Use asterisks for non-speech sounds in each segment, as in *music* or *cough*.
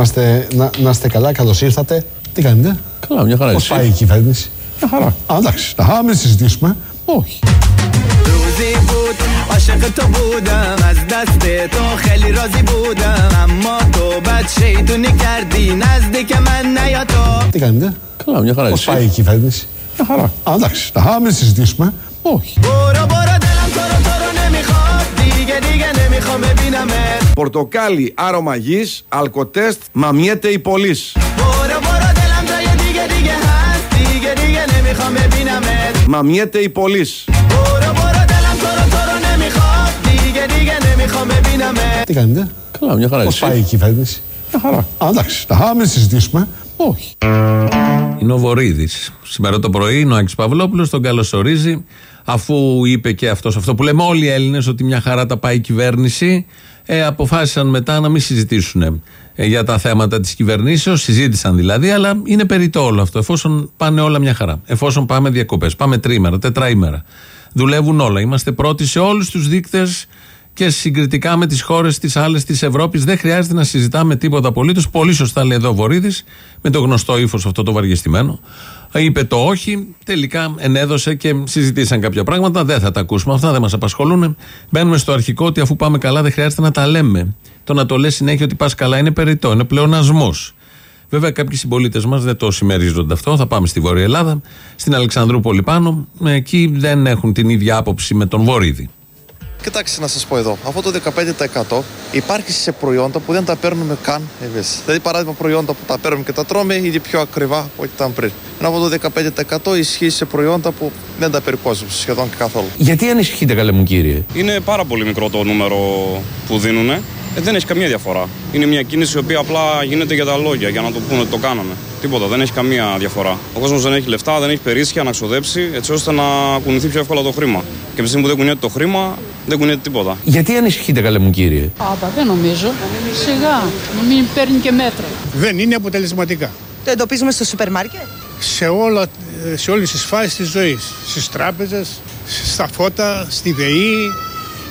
Να είστε, να, να είστε καλά, καλώ ήρθατε. Τι κάνετε, Καλά, μια χαρά. Πώ εσύ. πάει η κυβέρνηση. Μια χαρά. Α, εντάξει, να μην συζητήσουμε. Όχι. روزی بود عاشق تو بودم از دست تو خیلی راضی بودم اما تو بد شیطونی کردی نزدیک من نیا تو Τι κάνετε, Καλά, μια χαρά. Πώ εσύ. πάει η κυβέρνηση. Μια χαρά. Α, εντάξει, να μην συζητήσουμε. Όχι. Πορτοκάλι άρωμα γης, αλκοτέστ, μαμιέται η πολλή. Μαμιέται η πολλή. Τι κάνετε; Καλά, μια χαρά. Πώς πάει η κυβέρνηση; Μια χαρά. Α, εντάξει, συζητήσουμε. Όχι. Είναι ο Βορύδη. Σήμερα το πρωί είναι ο Άκης Παυλόπουλος, τον καλωσορίζει, αφού είπε και αυτός αυτό που λέμε όλοι οι Έλληνες, ότι μια χαρά τα πάει η κυβέρνηση. Ε, αποφάσισαν μετά να μην συζητήσουν ε, για τα θέματα της κυβερνήσεως. Συζήτησαν δηλαδή, αλλά είναι περιττό όλο αυτό. Εφόσον πάνε όλα μια χαρά. Εφόσον πάμε διακοπές, πάμε τρίμερα, τετραήμερα. Δουλεύουν όλα. Είμαστε πρώτοι σε όλους τους δείκτες και συγκριτικά με τις χώρες τι άλλες της Ευρώπης δεν χρειάζεται να συζητάμε τίποτα απολύτως. Πολύ σωστά λέει εδώ ο Βορύδης, με το γνωστό ύφος αυτό το βαριεστημένο. Είπε το όχι, τελικά ενέδωσε και συζητήσαν κάποια πράγματα. Δεν θα τα ακούσουμε αυτά, δεν μας απασχολούν. Μπαίνουμε στο αρχικό ότι αφού πάμε καλά δεν χρειάζεται να τα λέμε. Το να το λες συνέχεια ότι πας καλά είναι περιττό, είναι πλεονασμός. Βέβαια, κάποιοι συμπολίτες μας δεν το συμμερίζονται αυτό. Θα πάμε στη Βόρεια Ελλάδα, στην Αλεξανδρούπολη πάνω. Εκεί δεν έχουν την ίδια άποψη με τον Βορύδη. Κοιτάξτε να σας πω εδώ, αυτό το 15% υπάρχει σε προϊόντα που δεν τα παίρνουμε καν εμείς. Δηλαδή παράδειγμα προϊόντα που τα παίρνουμε και τα τρώμε είναι πιο ακριβά από ό,τι ήταν πριν. Ενώ αυτό το 15% ισχύει σε προϊόντα που δεν τα περικόζουμε σχεδόν και καθόλου. Γιατί ανησυχείτε, καλέ μου κύριε; Είναι πάρα πολύ μικρό το νούμερο που δίνουν. Ε, δεν έχει καμία διαφορά. Είναι μια κίνηση η οποία απλά γίνεται για τα λόγια, για να το πούνε ότι το κάναμε. Τίποτα, δεν έχει καμία διαφορά. Ο κόσμος δεν έχει λεφτά, δεν έχει περίσσια να ξοδέψει, έτσι ώστε να κουνηθεί πιο εύκολα το χρήμα. Και από τη στιγμή που δεν κουνιέται το χρήμα, δεν κουνιέται τίποτα. Γιατί ανησυχείτε, καλέ μου κύριε; Πάπα, δεν νομίζω. Σιγά, να μην παίρνει και μέτρα. Δεν είναι αποτελεσματικά. Το εντοπίζουμε στο σούπερ μάρκετ; Σε, όλα, σε όλες τις φάσεις της ζωής. Στις τράπεζες, στα φώτα, στη ΔΕΗ,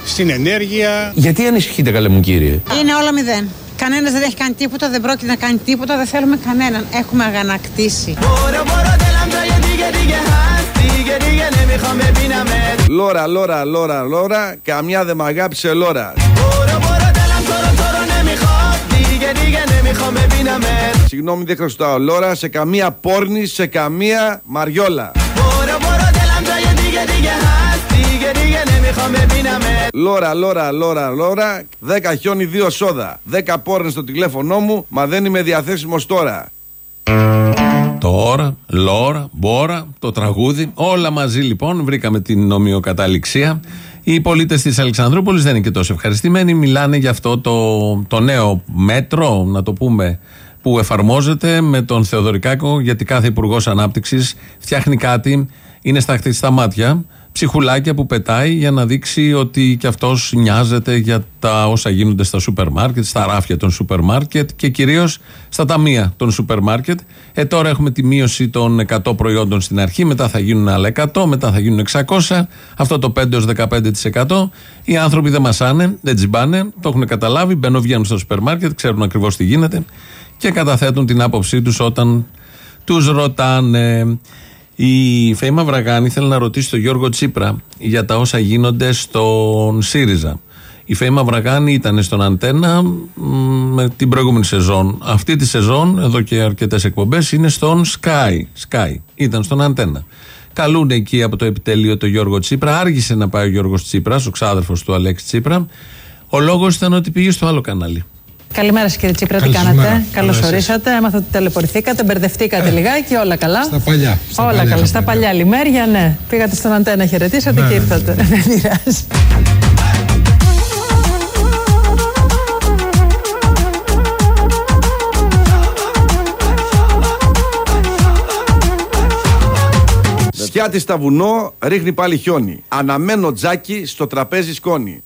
στην ενέργεια. Γιατί ανησυχείτε, καλέ μου κύριε; Είναι όλα μηδέν. Κανένας δεν έχει κάνει τίποτα, δεν πρόκειται να κάνει τίποτα, δεν θέλουμε κανέναν. Έχουμε αγανακτήσει. Μπορώ, μπορώ. دیگه دیگه نمیخوام ببینمت Λόρα, λόρα, λόρα, λόρα, καμιά δεν μ' αγάπησε λόρα. برو برو دلم تو رو تو رو نمیخواد دیگه دیگه نمیخوام ببینمت Συγγνώμη, δεν χρωστάω λόρα σε καμία πόρνη, σε καμία μαριόλα. برو برو دلم جای دیگه دیگه هست دیگه دیگه نمیخوام ببینمت Λόρα, λόρα, λόρα, λόρα, 10 χιόνι, 2 σόδα. 10 πόρνες στο τηλέφωνό μου, μα δεν είμαι διαθέσιμος τώρα. Τώρα, Λόρα, Μπόρα, το τραγούδι. Όλα μαζί λοιπόν βρήκαμε την ομοιοκαταληξία. Οι πολίτες της Αλεξανδρούπολης δεν είναι και τόσο ευχαριστημένοι. Μιλάνε για αυτό το, το νέο μέτρο, να το πούμε, που εφαρμόζεται με τον Θεοδωρικάκο, γιατί κάθε υπουργός ανάπτυξης φτιάχνει κάτι, είναι στα χτιστά μάτια, ψυχουλάκια που πετάει για να δείξει ότι κι αυτός νοιάζεται για τα όσα γίνονται στα σούπερ μάρκετ, στα ράφια των σούπερ μάρκετ και κυρίως στα ταμεία των σούπερ μάρκετ. Ε, τώρα έχουμε τη μείωση των 100 προϊόντων στην αρχή, μετά θα γίνουν άλλα 100, μετά θα γίνουν 600. Αυτό το 5-15%. Οι άνθρωποι δεν μασάνε, δεν τσιμπάνε, το έχουν καταλάβει, μπαίνουν, βγαίνουν στο σούπερ μάρκετ, ξέρουν ακριβώς τι γίνεται και καταθέτουν την άποψή τους όταν τους ρωτάνε. Η Φέημα Βραγάνη θέλει να ρωτήσει τον Γιώργο Τσίπρα για τα όσα γίνονται στον ΣΥΡΙΖΑ. Η Φέημα Βραγάνη ήταν στον Αντένα μ, με την προηγούμενη σεζόν. Αυτή τη σεζόν, εδώ και αρκετές εκπομπές, είναι στον Sky. Sky. Ήταν στον Αντένα. Καλούν εκεί από το επιτελείο τον Γιώργο Τσίπρα. Άργησε να πάει ο Γιώργος Τσίπρας, ο ξάδερφος του Αλέξη Τσίπρα. Ο λόγος ήταν ότι πήγε στο άλλο κανάλι. Καλημέρα σας κύριε Τσίπρα, τι Καλησπέρα. κάνατε; Καλώς Καλά ορίσατε. Έμαθα ότι ταλαιπωρηθήκατε, μπερδευτήκατε λιγάκι, όλα καλά. Στα παλιά. Στα όλα παλιά καλά. θα Στα πούμε. παλιά λιμέρια, ναι. Πήγατε στον αντένα, χαιρετήσατε Ναι, και ναι, ήρθατε. *laughs* Δεν πειράζει. Σιάτι στα βουνό, ρίχνει πάλι χιόνι. Αναμένω τζάκι στο τραπέζι σκόνη.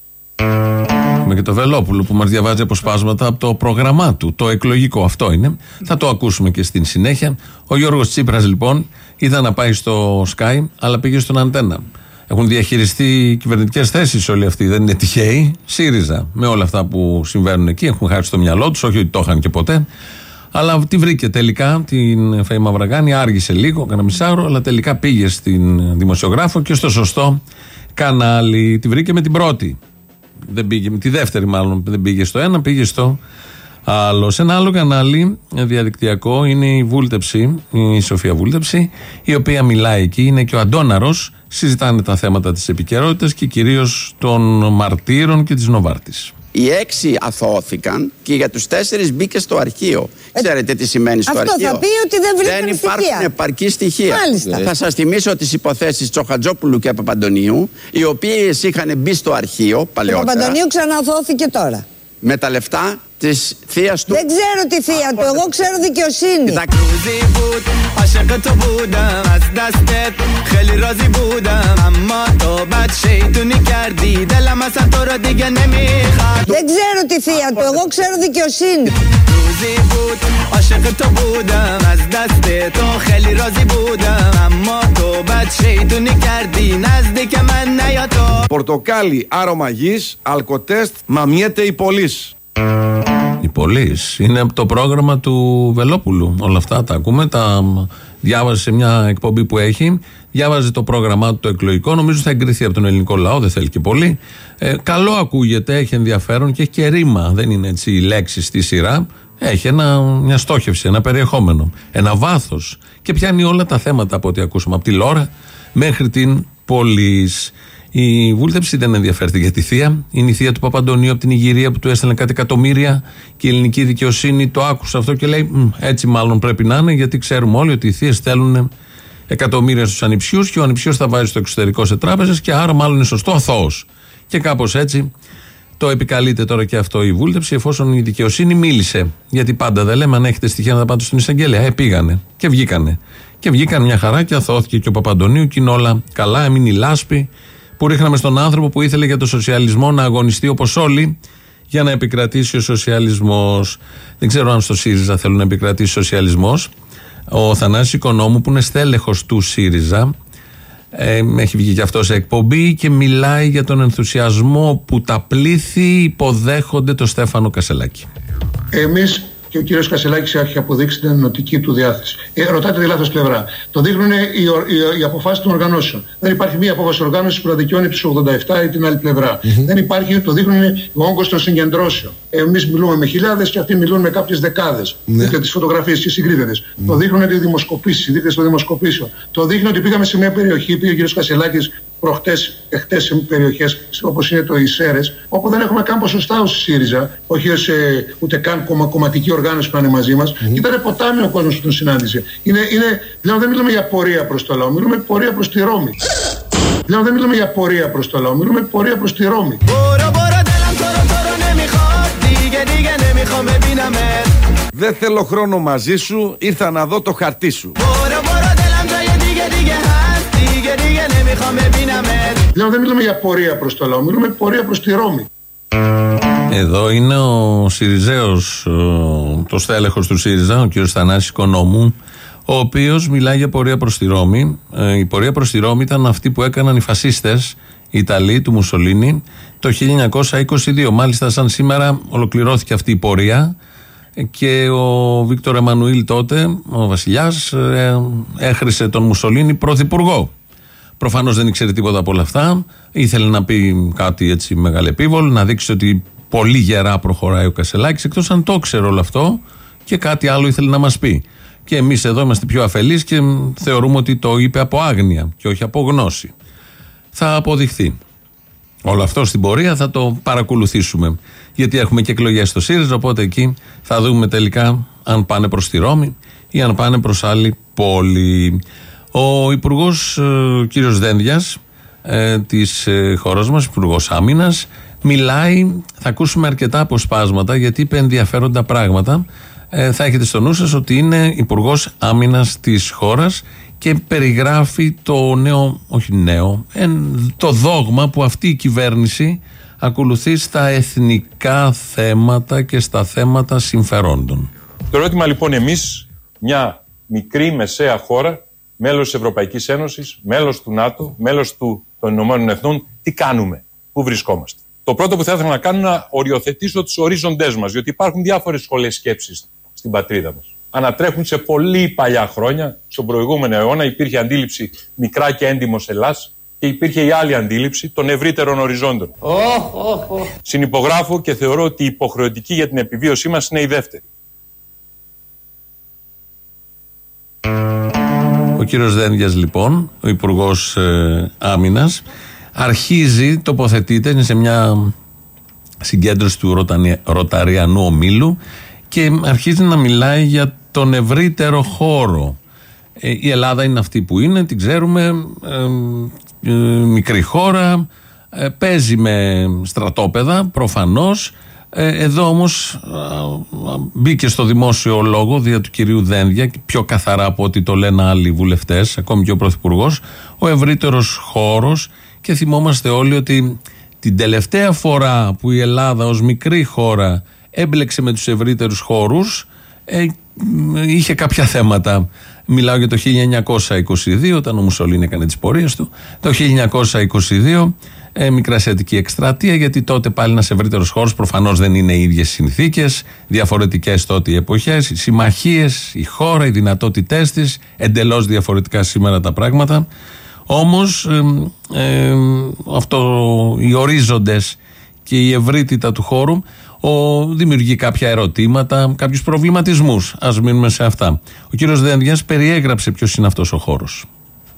Με και το Βελόπουλο που μας διαβάζει αποσπάσματα από το πρόγραμμά του. Το εκλογικό αυτό είναι. Θα το ακούσουμε και στην συνέχεια. Ο Γιώργος Τσίπρας λοιπόν ήταν να πάει στο Sky, αλλά πήγε στον Αντένα. έχουν διαχειριστεί κυβερνητικές θέσεις όλοι αυτοί. Δεν είναι τυχαίοι. ΣΥΡΙΖΑ με όλα αυτά που συμβαίνουν εκεί έχουν χάσει το μυαλό τους, όχι ότι το είχαν και ποτέ. Αλλά τη βρήκε τελικά την Φέη Μαυραγάνη, άργησε λίγο, κανένα μισάωρο, αλλά τελικά πήγε στην δημοσιογράφο και στο σωστό κανάλι. Τη βρήκε με την πρώτη. Δεν πήγε, με τη δεύτερη μάλλον δεν πήγε στο ένα, πήγε στο άλλο. Σε ένα άλλο κανάλι διαδικτυακό είναι η Βούλτεψη, η Σοφία Βούλτεψη, η οποία μιλάει εκεί, είναι και ο Αντόναρο. Συζητάνε τα θέματα της επικαιρότητας και κυρίως των μαρτύρων και της Νοβάρτης. Οι έξι αθώθηκαν και για τους τέσσερις μπήκε στο αρχείο. Ξέρετε τι σημαίνει στο αυτό αρχείο; θα πει ότι δεν βρήκαν Δεν υπάρχουν στοιχεία. επαρκή στοιχεία. Μάλιστα. Θα σας θυμίσω τις υποθέσεις Τσοχατζόπουλου και Παπαντονίου, οι οποίες είχαν μπει στο αρχείο Ο παλαιότερα Παπαντονίου ξαναθώθηκε τώρα. με τα λεφτά της θείας του. Δεν ξέρω τη θεία του, εγώ ξέρω δικαιοσύνη. Δεν ξέρω τη θεία εγώ ξέρω δικαιοσύνη. Πορτοκάλι άρωμα γης, αλκοτέστ, μαμιέται η πολύς. Η Πολύς. Είναι από το πρόγραμμα του Βελόπουλου. Όλα αυτά τα ακούμε. Τα διάβαζε σε μια εκπομπή που έχει. Διάβαζε το πρόγραμμά του το εκλογικό. Νομίζω θα εγκριθεί από τον ελληνικό λαό. Δεν θέλει και πολύ. Ε, καλό ακούγεται, έχει ενδιαφέρον και έχει και ρήμα. Δεν είναι έτσι η λέξη στη σειρά. Έχει ένα, μια στόχευση, ένα περιεχόμενο, ένα βάθος. Και πιάνει όλα τα θέματα από ό,τι ακούσαμε. Από τη Λόρα μέχρι την Πολύς. Η βούλτεψη δεν ενδιαφέρθηκε για τη θεία. Είναι η θεία του Παπαντονίου από την Ιγυρία που του έστελνε κάτι εκατομμύρια και η ελληνική δικαιοσύνη το άκουσε αυτό και λέει: «Μμ, Έτσι μάλλον πρέπει να είναι, γιατί ξέρουμε όλοι ότι οι θείες στέλνουν εκατομμύρια στους ανιψιούς και ο ανιψιός θα βάζει στο εξωτερικό σε τράπεζες και άρα μάλλον είναι σωστό αθώος. Και κάπως έτσι το επικαλείται τώρα και αυτό η βούλτεψη, εφόσον η δικαιοσύνη μίλησε. Γιατί πάντα δεν λέμε αν έχετε στοιχεία να τα πάτε στον εισαγγελέα. Ε, πήγανε και βγήκανε. Και βγήκαν μια χαρά και αθώθηκε και ο Παπαντονίου και είναι όλα καλά. Έμεινε η λάσπη που ρίχναμε στον άνθρωπο που ήθελε για το σοσιαλισμό να αγωνιστεί όπως όλοι για να επικρατήσει ο σοσιαλισμός. Δεν ξέρω αν στο ΣΥΡΙΖΑ θέλουν να επικρατήσει ο σοσιαλισμός. Ο Θανάσης Οικονόμου που είναι στέλεχος του ΣΥΡΙΖΑ ε, έχει βγει και αυτός σε εκπομπή και μιλάει για τον ενθουσιασμό που τα πλήθη υποδέχονται το Στέφανο Κασελάκη. Εμείς και ο κύριος Κασελάκης έχει αποδείξει την ενωτική του διάθεση. Ε, ρωτάτε τη λάθος πλευρά. Το δείχνουν οι, οι, οι αποφάσεις των οργανώσεων. Δεν υπάρχει μία απόφαση οργάνωσης που να δικαιώνει τους 87 ή την άλλη πλευρά. Δεν υπάρχει, το δείχνουν ο όγκος των συγκεντρώσεων. Εμείς μιλούμε με χιλιάδες και αυτοί μιλούν με κάποιες δεκάδες. Ναι. Δείτε τις φωτογραφίες και συγκρίτες. Το δείχνουν οι δημοσκοπήσεις, οι δείκτες των δημοσκοπήσεων. Το δείχνει ότι πήγαμε σε μια περιοχή, πήγε ο κύριος Κασελάκης προχτές, εχθές σε περιοχές όπως είναι το Ισέρες, όπου δεν έχουμε καν ποσοστά ως ΣΥΡΙΖΑ, όχι ως, ε, ούτε καν κομμα, κομματική οργάνωση που είναι μαζί μας. mm. Ήταν ποτάμι ο κόσμος που τον συνάντησε. Είναι, είναι, δηλαδή δεν μιλούμε για πορεία προς το λαό, μιλούμε πορεία προς τη Ρώμη. Δηλαδή δεν μιλούμε για πορεία προς το λαό, μιλούμε πορεία προς τη Ρώμη. Δεν θέλω χρόνο μαζί σου, ήρθα να δω το χαρτί σου. دیگه نمیخوام ببینمت Δηλαδή δεν μιλούμε για πορεία προς το λαό, μιλούμε πορεία προς τη Ρώμη. Εδώ είναι ο Σιριζέος, ο- το στέλεχος του ΣΥΡΙΖΑ, ο κ. Θανάσης Οικονόμου, ο οποίος μιλάει για πορεία προς τη Ρώμη. Ε, η πορεία προς τη Ρώμη ήταν αυτή που έκαναν οι φασίστες οι Ιταλοί του Μουσολίνη το 1922. Μάλιστα σαν σήμερα ολοκληρώθηκε αυτή η πορεία και ο Βίκτορ Εμμανουήλ τότε, ο βασιλιάς, ε, έχρισε τον Μουσολίνη πρωθυπουργό. Προφανώς δεν ήξερε τίποτα από όλα αυτά. Ήθελε να πει κάτι έτσι μεγαλεπίβολο, να δείξει ότι πολύ γερά προχωράει ο Κασελάκης, εκτός αν το ξέρει όλο αυτό και κάτι άλλο ήθελε να μας πει. Και εμείς εδώ είμαστε πιο αφελείς και μ, θεωρούμε ότι το είπε από άγνοια και όχι από γνώση. Θα αποδειχθεί. Όλο αυτό στην πορεία θα το παρακολουθήσουμε. Γιατί έχουμε και εκλογές στο ΣΥΡΙΖΑ, οπότε εκεί θα δούμε τελικά αν πάνε προς τη Ρώμη ή αν πάνε προς άλλη πόλη. Ο Υπουργός ε, κ. Δένδιας ε, της ε, χώρας μας, Υπουργός Άμυνας, μιλάει. Θα ακούσουμε αρκετά αποσπάσματα γιατί είπε ενδιαφέροντα πράγματα. Ε, θα έχετε στο νου σας ότι είναι Υπουργός Άμυνας της χώρας και περιγράφει το νέο, όχι νέο, εν- το δόγμα που αυτή η κυβέρνηση ακολουθεί στα εθνικά θέματα και στα θέματα συμφερόντων. Το ερώτημα λοιπόν εμείς, μια μικρή μεσαία χώρα, μέλος της Ευρωπαϊκής Ένωσης, μέλος του ΝΑΤΟ, μέλος του των Ηνωμένων Εθνών, τι κάνουμε, πού βρισκόμαστε. Το πρώτο που θα ήθελα να κάνω είναι να οριοθετήσω τους ορίζοντές μας, διότι υπάρχουν διάφορες σχολές σκέψης στην πατρίδα μας. Ανατρέχουν σε πολύ παλιά χρόνια. Στον προηγούμενο αιώνα υπήρχε αντίληψη μικρά και έντιμος Ελλάς και υπήρχε η άλλη αντίληψη των ευρύτερων οριζόντων. Συνυπογράφω και θεωρώ ότι η υποχρεωτική για την επιβίωσή μας είναι η δεύτερη. Ο κύριος Δένδιας λοιπόν, ο Υπουργός ε, Άμυνας, αρχίζει, τοποθετείται, είναι σε μια συγκέντρωση του Ρωτανι- Ροταριανού Ομίλου και αρχίζει να μιλάει για τον ευρύτερο χώρο. Ε, η Ελλάδα είναι αυτή που είναι, την ξέρουμε, ε, ε, μικρή χώρα, ε, παίζει με στρατόπεδα προφανώς. Ε, εδώ όμως α, α, μπήκε στο δημόσιο λόγο δια του κυρίου Δένδια και πιο καθαρά από ό,τι το λένε άλλοι βουλευτές, ακόμη και ο Πρωθυπουργός, ο ευρύτερος χώρος και θυμόμαστε όλοι ότι την τελευταία φορά που η Ελλάδα ως μικρή χώρα έμπλεξε με τους ευρύτερους χώρους ε, μ, είχε κάποια θέματα. Μιλάω για το 1922 όταν ο Μουσολίνη έκανε τις πορείες του. Το 1922 ε, Μικρασιατική εκστρατεία γιατί τότε πάλι ένας ευρύτερος χώρος προφανώς δεν είναι οι ίδιες συνθήκες διαφορετικές τότε οι εποχές οι συμμαχίες, η χώρα, οι δυνατότητές της εντελώς διαφορετικά σήμερα τα πράγματα όμως εμ, εμ, αυτό, οι ορίζοντες και η ευρύτητα του χώρου ο, δημιουργεί κάποια ερωτήματα, κάποιους προβληματισμούς. Ας μείνουμε σε αυτά. Ο κύριος Δένδιας περιέγραψε ποιος είναι αυτός ο χώρος.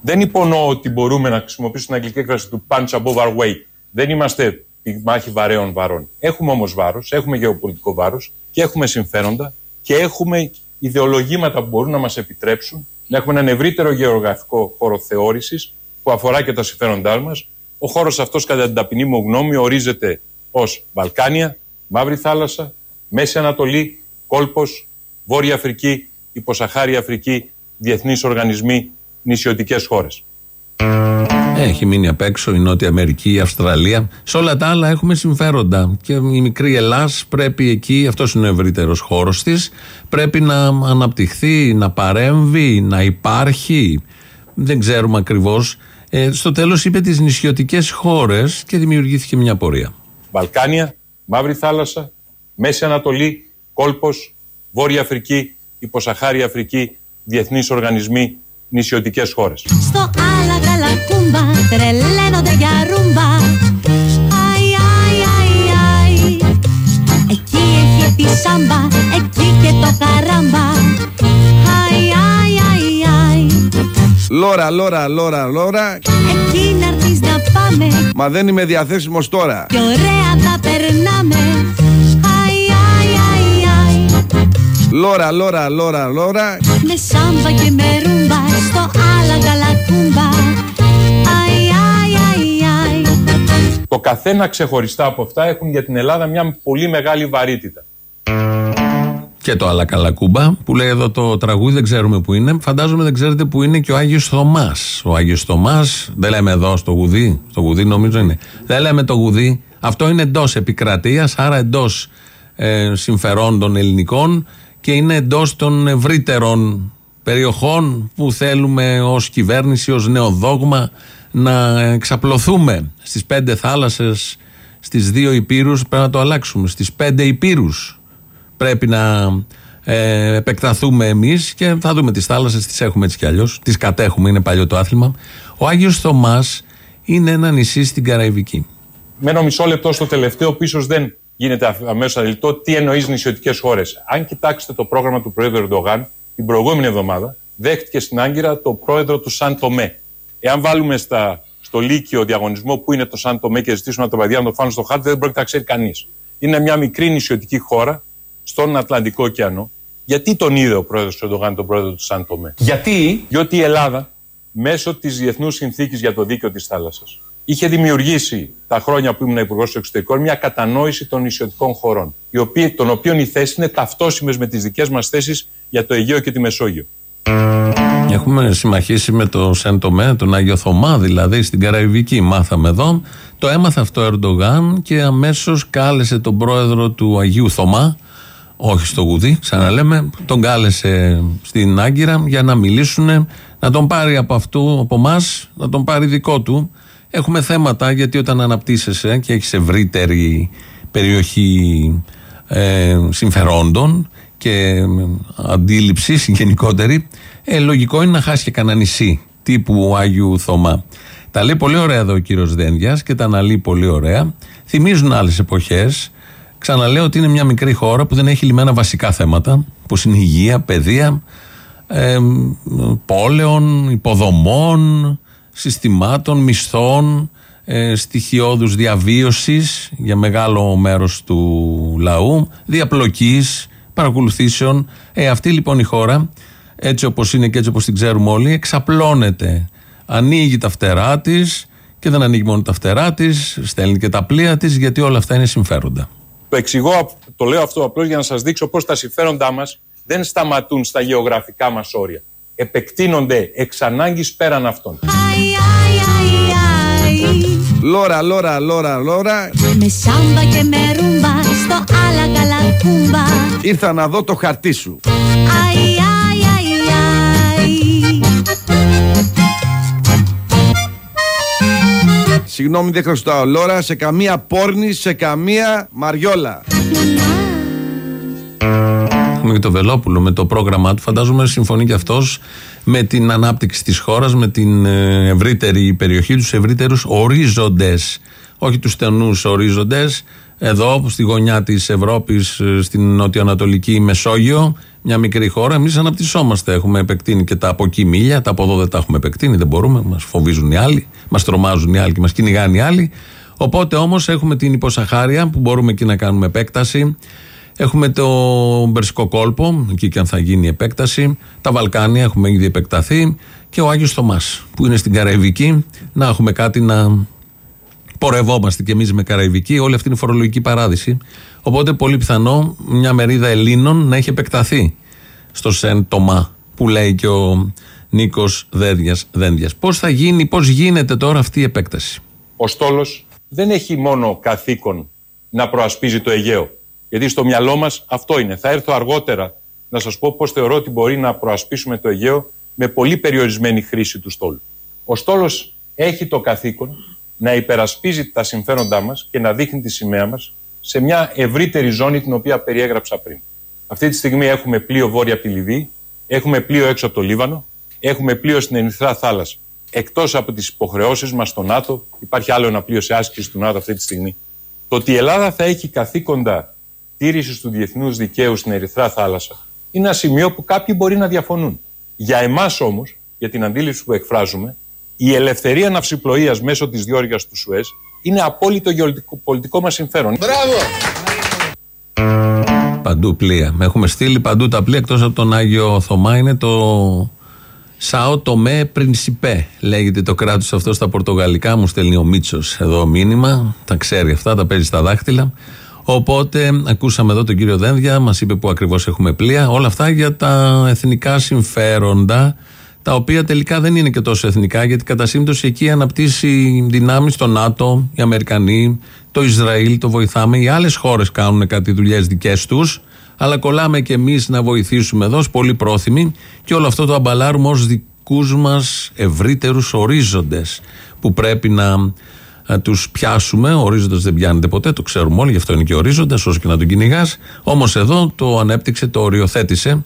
Δεν υπονοώ ότι μπορούμε να χρησιμοποιήσουμε την αγγλική έκφραση του punch above our weight. Δεν είμαστε η μάχη βαρέων βαρών. Έχουμε όμως βάρος, έχουμε γεωπολιτικό βάρος και έχουμε συμφέροντα και έχουμε ιδεολογήματα που μπορούν να μας επιτρέψουν να έχουμε έναν ευρύτερο γεωγραφικό χώρο θεώρησης που αφορά και τα συμφέροντά μας. Ο χώρος αυτός, κατά την ταπεινή μου γνώμη, ορίζεται ως Βαλκάνια, Μαύρη Θάλασσα, Μέση Ανατολή, Κόλπος, Βόρεια Αφρική, Υποσαχάρια Αφρική, διεθνείς οργανισμοί, νησιωτικές χώρες. Έχει μείνει απ' έξω η Νότια Αμερική, η Αυστραλία. Σε όλα τα άλλα έχουμε συμφέροντα. Και η μικρή Ελλάδα πρέπει εκεί, αυτός είναι ο ευρύτερος χώρος της, πρέπει να αναπτυχθεί, να παρέμβει, να υπάρχει. Δεν ξέρουμε ακριβώς. Ε, στο τέλος είπε τις νησιωτικές χώρες και δημιουργήθηκε μια πορεία. Βαλκάνια, Μαύρη Θάλασσα, Μέση Ανατολή, Κόλπος, Βόρεια Αφρική, Υποσαχάρια Αφρική, διεθνείς οργανισμοί, νησιωτικές χώρες. Στο άλλα καλακούμπα τρελαίνονται για ρούμπα Αϊ, αϊ, αϊ, αϊ Εκεί έχει τη σάμπα, εκεί και το καράμπα Αϊ, αϊ, αϊ, αϊ Λόρα, λόρα, λόρα, λόρα. Εκεί να έρθεις να πάμε Μα δεν είμαι διαθέσιμος τώρα. Κι ωραία θα περνάμε Αϊ, αϊ, αϊ, αϊ Λόρα, λόρα, λόρα, λόρα. Με σάμπα και με ρούμπα Στο άλλα καλακούμπα Αϊ, αϊ, αϊ, αϊ Το καθένα ξεχωριστά από αυτά έχουν για την Ελλάδα μια πολύ μεγάλη βαρύτητα. Και το άλλα καλακούμπα που λέει εδώ το τραγούδι, δεν ξέρουμε που είναι. Φαντάζομαι δεν ξέρετε που είναι και ο Άγιος Θωμάς. Ο Άγιος Θωμάς, δεν λέμε εδώ στο γουδί, στο γουδί νομίζω είναι. Δεν λέμε το γουδί. Αυτό είναι εντός επικρατείας, άρα εντός ε, συμφερόντων ελληνικών και είναι εντός των ευρύτερων περιοχών που θέλουμε ως κυβέρνηση, ως νέο δόγμα να εξαπλωθούμε στις πέντε θάλασσες, στις δύο υπήρους πρέπει να το αλλάξουμε, στις πέντε υπήρους πρέπει να ε, επεκταθούμε εμείς και θα δούμε τις θάλασσες, τις έχουμε έτσι κι αλλιώς, τις κατέχουμε, είναι παλιό το άθλημα. Ο Άγιος Θωμάς είναι ένα νησί στην Καραϊβική. Μένω μισό λεπτό στο τελευταίο, που ίσως δεν γίνεται αμέσως αντιληπτό, τι εννοείς νησιωτικές χώρες. Αν κοιτάξετε το πρόγραμμα του Πρόεδρου Ερντογάν, την προηγούμενη εβδομάδα δέχτηκε στην Άγκυρα το πρόεδρο του Σαν Τομέ. Εάν βάλουμε στα, στο Λύκειο διαγωνισμό που είναι το Σαν Τομέ και ζητήσουμε από τα παιδιά να το φάνε στο χάρτη, δεν πρόκειται να ξέρει κανείς. Είναι μια μικρή νησιωτική χώρα στον Ατλαντικό ωκεανό. Γιατί τον είδε ο πρόεδρος του Ερντογάν τον πρόεδρο του Σαν Τομέ; Γιατί; Διότι η Ελλάδα, μέσω της Διεθνούς Συνθήκης για το Δίκαιο της Θάλασσας, είχε δημιουργήσει τα χρόνια που ήμουν Υπουργός Εξωτερικών μια κατανόηση των νησιωτικών χωρών, οι οποίοι, των οποίων οι θέσεις είναι ταυτόσιμες με τις δικές μας θέσεις για το Αιγαίο και τη Μεσόγειο. Έχουμε συμμαχίσει με το Σεν Τομέ, τον Άγιο Θωμά δηλαδή στην Καραϊβική. Μάθαμε εδώ. Το έμαθε αυτό ο Ερντογάν και αμέσως κάλεσε τον πρόεδρο του Αγίου Θωμά, όχι στο Γουδί, ξαναλέμε, τον κάλεσε στην Άγκυρα για να μιλήσουν, να τον πάρει από αυτού, από εμά, να τον πάρει δικό του. Έχουμε θέματα γιατί όταν αναπτύσσεσαι και έχεις ευρύτερη περιοχή ε, συμφερόντων και αντίληψη *laughs* γενικότερη, ε, λογικό είναι να χάσεις και κανένα νησί τύπου Άγιου Θωμά. Τα λέει πολύ ωραία εδώ ο κύριος Δένδιας και τα αναλύει πολύ ωραία. Θυμίζουν άλλες εποχές. Ξαναλέω ότι είναι μια μικρή χώρα που δεν έχει λυμμένα βασικά θέματα, όπως είναι υγεία, παιδεία, ε, πόλεων, υποδομών, συστημάτων, μισθών, ε, στοιχειώδους διαβίωσης για μεγάλο μέρος του λαού, διαπλοκής, παρακολουθήσεων. Ε, αυτή λοιπόν η χώρα, έτσι όπως είναι και έτσι όπως την ξέρουμε όλοι, εξαπλώνεται. Ανοίγει τα φτερά της και δεν ανοίγει μόνο τα φτερά της, στέλνει και τα πλοία της γιατί όλα αυτά είναι συμφέροντα. Το εξηγώ, το λέω αυτό απλώς για να σας δείξω πώς τα συμφέροντά μας δεν σταματούν στα γεωγραφικά μας όρια. Επεκτείνονται εξ ανάγκης πέραν αυτών. Λόρα, λόρα, λόρα, λόρα. Με σάμπα και με ρούμπα στο άλλα καλά κούμπα. Ήρθα να δω το χαρτί σου. Αι, αι, αι, αι. Συγγνώμη, δεν χρωστάω λόρα σε καμία πόρνη, σε καμία μαριόλα. Έχουμε και το Βελόπουλο με το πρόγραμμά του. Φαντάζομαι συμφωνεί και αυτός με την ανάπτυξη της χώρας, με την ε, ευρύτερη περιοχή, τους ευρύτερους ορίζοντες. Όχι τους στενούς ορίζοντες. Εδώ, στη γωνιά της Ευρώπης, στην νοτιοανατολική Μεσόγειο, μια μικρή χώρα, εμείς αναπτυσσόμαστε. Έχουμε επεκτείνει και τα από εκεί μίλια, τα από εδώ δεν τα έχουμε επεκτείνει, δεν μπορούμε. Μας φοβίζουν οι άλλοι, μας τρομάζουν οι άλλοι και μας κυνηγάνε οι άλλοι. Οπότε όμως έχουμε την υποσαχάρια που μπορούμε εκεί να κάνουμε επέκταση. Έχουμε το Μπερσικό κόλπο, εκεί και αν θα γίνει η επέκταση. Τα Βαλκάνια έχουμε ήδη επεκταθεί. Και ο Άγιος Θωμάς που είναι στην Καραϊβική. Να έχουμε κάτι να πορευόμαστε κι εμείς με Καραϊβική. Όλη αυτή είναι η φορολογική παράδειση. Οπότε πολύ πιθανό μια μερίδα Ελλήνων να έχει επεκταθεί στο Σεν Τομά που λέει και ο Νίκος Δένδιας. Πώς θα γίνει, πώς γίνεται τώρα αυτή η επέκταση; Ο στόλος δεν έχει μόνο καθήκον να προασπίζει το Αιγαίο. Γιατί στο μυαλό μας αυτό είναι. Θα έρθω αργότερα να σας πω πώς θεωρώ ότι μπορεί να προασπίσουμε το Αιγαίο με πολύ περιορισμένη χρήση του στόλου. Ο στόλος έχει το καθήκον να υπερασπίζει τα συμφέροντά μας και να δείχνει τη σημαία μας σε μια ευρύτερη ζώνη την οποία περιέγραψα πριν. Αυτή τη στιγμή έχουμε πλοίο βόρεια από τη Λιβύη, έχουμε πλοίο έξω από το Λίβανο, έχουμε πλοίο στην Ερυθρά Θάλασσα. Εκτός από τις υποχρεώσεις μας στο ΝΑΤΟ, υπάρχει άλλο ένα πλοίο σε άσκηση του ΝΑΤΟ αυτή τη στιγμή. Το ότι η Ελλάδα θα έχει καθήκοντα τήρηση του διεθνούς δικαίου στην Ερυθρά Θάλασσα είναι ένα σημείο που κάποιοι μπορεί να διαφωνούν. Για εμάς όμως, για την αντίληψη που εκφράζουμε, η ελευθερία ναυσιπλοείας μέσω της διόρυγα του Σουέζ είναι απόλυτο γεωπολιτικό μας συμφέρον. Μπράβο! Παντού πλοία. Έχουμε στείλει παντού τα πλοία εκτός από τον Άγιο Θωμά. Είναι το Σαό Τομέ Πρινσιπέ. Λέγεται το κράτος αυτό στα Πορτογαλικά. Μου στέλνει ο Μίτσος εδώ μήνυμα. Τα ξέρει αυτά, τα παίζει στα δάχτυλα. Οπότε ακούσαμε εδώ τον κύριο Δένδια, μας είπε που ακριβώς έχουμε πλοία. Όλα αυτά για τα εθνικά συμφέροντα, τα οποία τελικά δεν είναι και τόσο εθνικά, γιατί κατά σύμπτωση εκεί αναπτύσσει δυνάμεις το ΝΑΤΟ, οι Αμερικανοί, το Ισραήλ, το βοηθάμε. Οι άλλες χώρες κάνουν κάτι δουλειές δικές τους, αλλά κολλάμε και εμείς να βοηθήσουμε εδώ, πολύ πρόθυμοι, και όλο αυτό το αμπαλάρουμε ως δικούς μας ευρύτερους ορίζοντες που πρέπει να τους πιάσουμε. Ο ορίζοντας δεν πιάνεται ποτέ, το ξέρουμε όλοι, γι' αυτό είναι και ορίζοντας, όσο και να τον κυνηγάς. Όμως εδώ το ανέπτυξε, το οριοθέτησε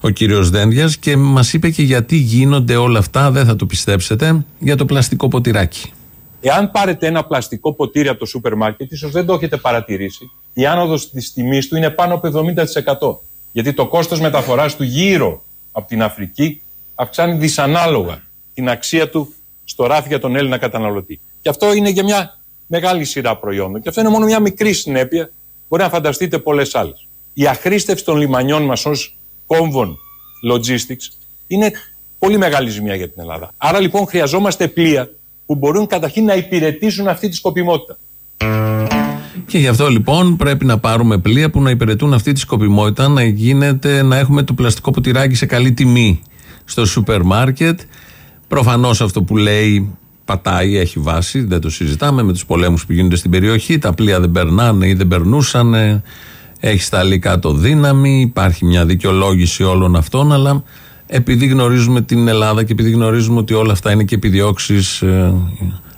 ο κύριος Δένδιας και μας είπε και γιατί γίνονται όλα αυτά, δεν θα το πιστέψετε, για το πλαστικό ποτηράκι. Εάν πάρετε ένα πλαστικό ποτήρι από το σούπερ μάρκετ, ίσως δεν το έχετε παρατηρήσει, η άνοδος της τιμής του είναι πάνω από 70%. Γιατί το κόστος μεταφοράς του γύρω από την Αφρική αυξάνει δυσανάλογα την αξία του στο ράφι για τον Έλληνα καταναλωτή. Και αυτό είναι για μια μεγάλη σειρά προϊόντων. Και αυτό είναι μόνο μια μικρή συνέπεια. Μπορεί να φανταστείτε πολλές άλλες. Η αχρήστευση των λιμανιών μας ως κόμβων logistics είναι πολύ μεγάλη ζημιά για την Ελλάδα. Άρα λοιπόν χρειαζόμαστε πλοία που μπορούν καταρχήν να υπηρετήσουν αυτή τη σκοπιμότητα. Και γι' αυτό λοιπόν πρέπει να πάρουμε πλοία που να υπηρετούν αυτή τη σκοπιμότητα, να γίνεται, να έχουμε το πλαστικό ποτηράκι σε καλή τιμή στο σούπερ μάρκετ. Προφανώς αυτό που λέει πατάει, έχει βάση, δεν το συζητάμε με τους πολέμους που γίνονται στην περιοχή. Τα πλοία δεν περνάνε ή δεν περνούσαν. Έχει σταλεί κάτω δύναμη, υπάρχει μια δικαιολόγηση όλων αυτών, αλλά επειδή γνωρίζουμε την Ελλάδα και επειδή γνωρίζουμε ότι όλα αυτά είναι και επιδιώξεις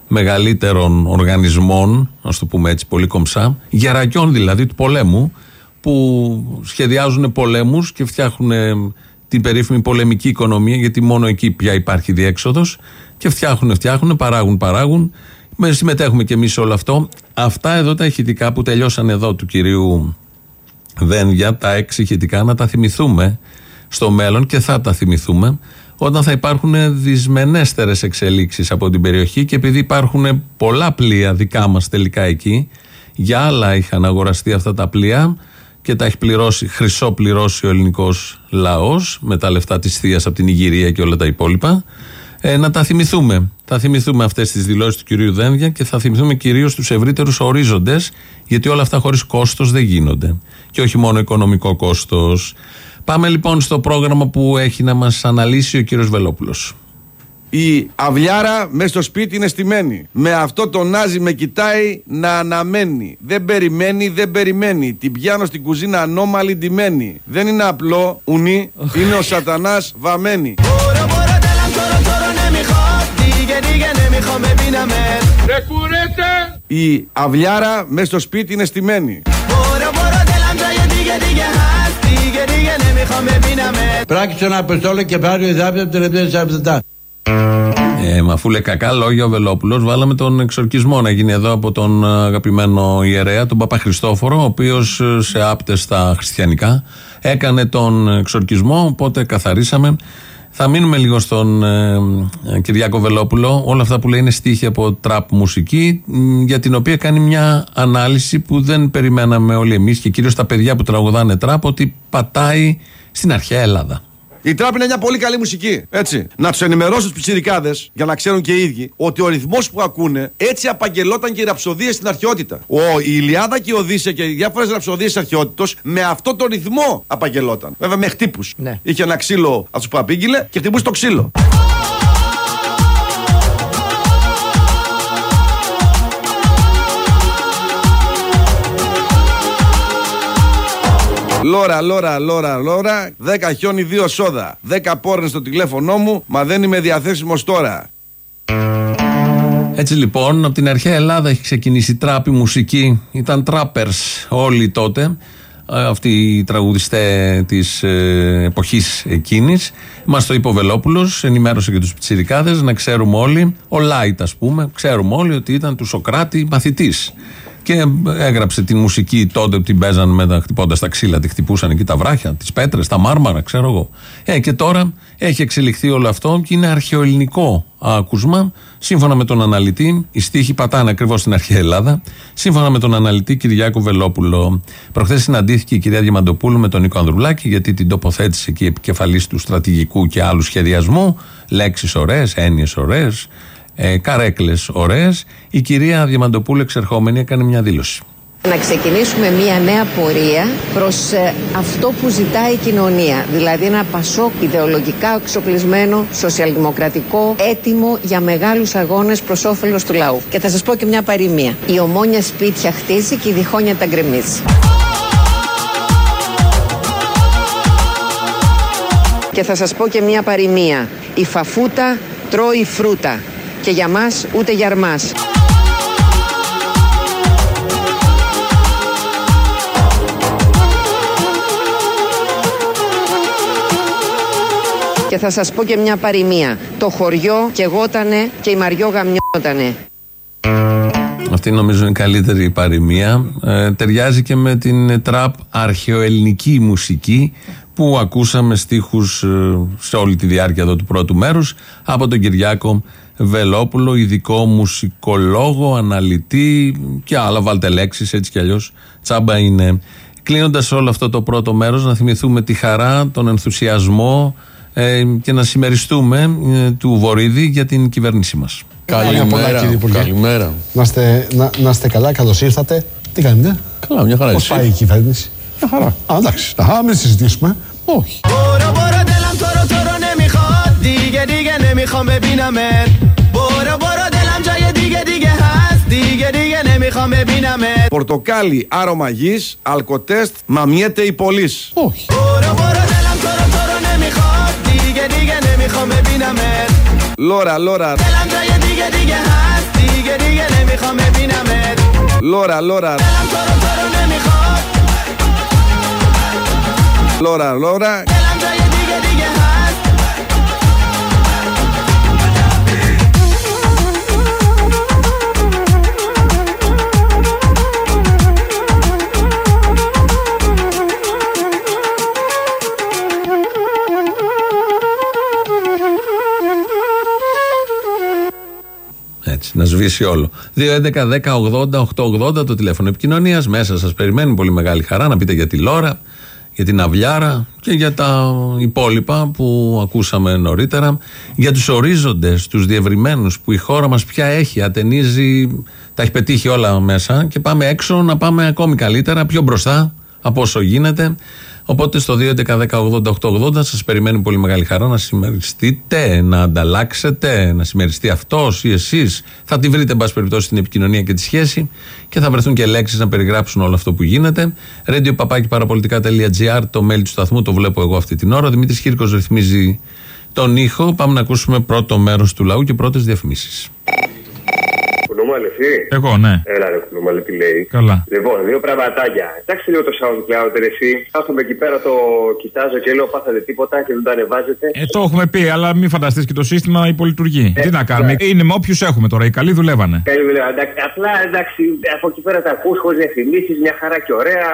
μεγαλύτερων οργανισμών, ας το πούμε έτσι πολύ κομψά, γερακιών δηλαδή του πολέμου, που σχεδιάζουν πολέμους και φτιάχνουν την περίφημη πολεμική οικονομία, γιατί μόνο εκεί πια υπάρχει διέξοδος και φτιάχνουν, φτιάχνουν, παράγουν, παράγουν. Με συμμετέχουμε και εμείς σε όλο αυτό. Αυτά εδώ τα ηχητικά που τελειώσαν εδώ του κυρίου Δένδια, τα έξι ηχητικά, να τα θυμηθούμε στο μέλλον και θα τα θυμηθούμε όταν θα υπάρχουν δυσμενέστερες εξελίξεις από την περιοχή και επειδή υπάρχουν πολλά πλοία δικά μας τελικά εκεί, για άλλα είχαν αγοραστεί αυτά τα πλοία και τα έχει πληρώσει, χρυσό πληρώσει ο ελληνικός λαός με τα λεφτά της θεία από την Ιγυρία και όλα τα υπόλοιπα, ε, να τα θυμηθούμε. Θα θυμηθούμε αυτές τις δηλώσεις του κυρίου Δένδια και θα θυμηθούμε κυρίως τους ευρύτερους ορίζοντες γιατί όλα αυτά χωρίς κόστος δεν γίνονται. Και όχι μόνο οικονομικό κόστος. Πάμε λοιπόν στο πρόγραμμα που έχει να μας αναλύσει ο κύριος Βελόπουλος. Η αυλιάρα μέσα στο σπίτι είναι στημένη. Με αυτό το νάζι με κοιτάει να αναμένει. Δεν περιμένει, δεν περιμένει. Την πιάνω στην κουζίνα ανώμαλη ντυμένη. Δεν είναι απλό, ουνί, είναι ο σατανάς βαμμένη. Η αυλιάρα μέσα στο σπίτι είναι στημένη. Πράξε ένα απεστόλο και πάρει ο Ιθάπη από την τελευταία Ε, μα αφού λέει κακά λόγια ο Βελόπουλος, βάλαμε τον εξορκισμό να γίνει εδώ από τον αγαπημένο ιερέα, τον Παπα Χριστόφορο, ο οποίος σε άπτες στα χριστιανικά έκανε τον εξορκισμό. Οπότε καθαρίσαμε. Θα μείνουμε λίγο στον ε, Κυριάκο Βελόπουλο. Όλα αυτά που λέει είναι στίχη από τραπ μουσική, μ, για την οποία κάνει μια ανάλυση που δεν περιμέναμε όλοι εμείς και κυρίως τα παιδιά που τραγουδάνε τραπ, ότι πατάει στην αρχαία Ελλάδα. Η τράπ είναι μια πολύ καλή μουσική. Έτσι. Να τους ενημερώσω του πιτσιρικάδε, για να ξέρουν και οι ίδιοι, ότι ο ρυθμός που ακούνε έτσι απαγγελόταν και οι ραψοδίες στην αρχαιότητα. Ο, η Ηλιάδα και η Οδύσσια και οι διάφορες ραψοδίες της αρχαιότητας με αυτό το ρυθμό απαγγελόταν. Βέβαια με χτύπους. Ναι. Είχε ένα ξύλο από του που απήγγειλε και χτυπούσε το ξύλο. Λόρα, λόρα, λόρα, λόρα. 10 χιόνι, 2 σόδα. 10 πόρνες στο τηλέφωνό μου, μα δεν είμαι διαθέσιμος τώρα. Έτσι λοιπόν, από την αρχαία Ελλάδα έχει ξεκινήσει τράπη μουσική. Ήταν τράπερς όλοι τότε. ε, Αυτοί οι τραγουδιστέ της ε, εποχής εκείνης. Μας το είπε ο Βελόπουλος, ενημέρωσε και τους πιτσιρικάδε, να ξέρουμε όλοι, ο Λάιτ ας πούμε, ξέρουμε όλοι ότι ήταν του Σοκράτη μαθητής. Και έγραψε την μουσική τότε που την παίζαν με τα χτυπώντας τα ξύλα, τη χτυπούσαν εκεί τα βράχια, τις πέτρες, τα μάρμαρα, ξέρω εγώ. Ε, και τώρα έχει εξελιχθεί όλο αυτό και είναι αρχαιοελληνικό άκουσμα. Σύμφωνα με τον αναλυτή, οι στίχοι πατάνε ακριβώς στην αρχαία Ελλάδα. Σύμφωνα με τον αναλυτή Κυριάκο Βελόπουλο. Προχθές συναντήθηκε η κυρία Διαμαντοπούλου με τον Νίκο Ανδρουλάκη, γιατί την τοποθέτησε εκεί επικεφαλής του στρατηγικού και άλλου σχεδιασμού. Λέξεις ωραίες, έννοιες ωραίες, ε, καρέκλες ωραίες. Η κυρία Διαμαντοπούλου, εξερχόμενη, έκανε μια δήλωση. Να ξεκινήσουμε μια νέα πορεία προς ε, αυτό που ζητάει η κοινωνία. Δηλαδή ένα πασόκ ιδεολογικά εξοπλισμένο, σοσιαλδημοκρατικό, έτοιμο για μεγάλους αγώνες προς όφελος του λαού. Και θα σας πω και μια παροιμία. Η ομόνια σπίτια χτίζει και η διχόνια τα γκρεμίζει. Και θα σας πω και μια παροιμία. Η φαφούτα τρώει φρούτα. Και για μας ούτε για αρμάς. Και θα σας πω και μια παροιμία. Το χωριό κεγότανε και η Μαριό γαμιότανε. Αυτή νομίζω είναι η καλύτερη παροιμία. Ε, ταιριάζει και με την τραπ αρχαιοελληνική μουσική που ακούσαμε στίχους ε, σε όλη τη διάρκεια εδώ του πρώτου μέρους από τον Κυριάκο Βελόπουλο, ειδικό μουσικολόγο, αναλυτή και άλλα βάλτε λέξεις έτσι κι αλλιώς τσάμπα είναι. Κλείνοντας όλο αυτό το πρώτο μέρος να θυμηθούμε τη χαρά, τον ενθουσιασμό ε, και να συμμεριστούμε ε, του Βορύδη για την κυβέρνησή μας. Χρόνια πολλά, κύριε Υπουργέ. Καλημέρα. Να είστε, να, να είστε καλά, καλώς ήρθατε. Τι κάνετε, Καλά, μια χαρά. Πώς εσύ. πάει η κυβέρνηση; Μια χαρά. Α, εντάξει, α, μην συζητήσουμε. Όχι. دیگه دیگه نمیخوام ببینمت برو برو دلم جای دیگه دیگه هست دیگه دیگه نمیخوام ببینمت Πορτοκάλι, άρωμα γη, αλκοτέστ, μαμιέται η πολλή. Όχι. برو برو دلم تو رو تو رو نمیخواد دیگه دیگه نمیخوام ببینمت Λόρα, λόρα. دلم جای دیگه دیگه هست دیگه که دیگه نمیخوام ببینمت Λόρα, Λόρα. دلم تو رو تو رو نمیخواد Λόρα, Λόρα. دلم جای دیگه دیگه هست να σβήσει όλο. 2.11.10.80.880 το τηλέφωνο επικοινωνίας. Μέσα σας περιμένει πολύ μεγάλη χαρά να πείτε για τη Λόρα, για την Αυλιάρα και για τα υπόλοιπα που ακούσαμε νωρίτερα. Για τους ορίζοντες, τους διευρυμένους που η χώρα μας πια έχει, ατενίζει, τα έχει πετύχει όλα μέσα και πάμε έξω να πάμε ακόμη καλύτερα, πιο μπροστά από όσο γίνεται. Οπότε στο 2.11.10.80.880 σας περιμένει πολύ μεγάλη χαρά να συμμεριστείτε, να ανταλλάξετε, να συμμεριστεί αυτός ή εσείς. Θα τη βρείτε, εν πάση περιπτώσει, στην επικοινωνία και τη σχέση και θα βρεθούν και λέξεις να περιγράψουν όλο αυτό που γίνεται. Radio παπάκι παραπολιτικά.gr, το mail του σταθμού, το βλέπω εγώ αυτή την ώρα. Ο Δημήτρης Κύρκος ρυθμίζει τον ήχο. Πάμε να ακούσουμε πρώτο μέρος του λαού και πρώτες διαφημίσεις. Κουνούμαλ, εσύ. Εγώ, ναι. Έλα, ρε κουνούμαλ, τι λέει. Καλά. Λοιπόν, δύο πραγματάκια. Εντάξει λίγο το SoundCloud, ρε, εσύ. Κάθομαι εκεί πέρα, το κοιτάζω και λέω πάθατε τίποτα και δεν το ανεβάζετε. Ε, το έχουμε πει, αλλά μην φανταστείς και το σύστημα υπολειτουργεί. Τι να κάνουμε. Είναι με όποιους έχουμε τώρα. Οι καλοί δουλεύανε. Καλή δουλειά. Εντάξει, απλά εντάξει, από εκεί πέρα τα ακούς χωρίς διαφημίσεις, μια χαρά και ωραία.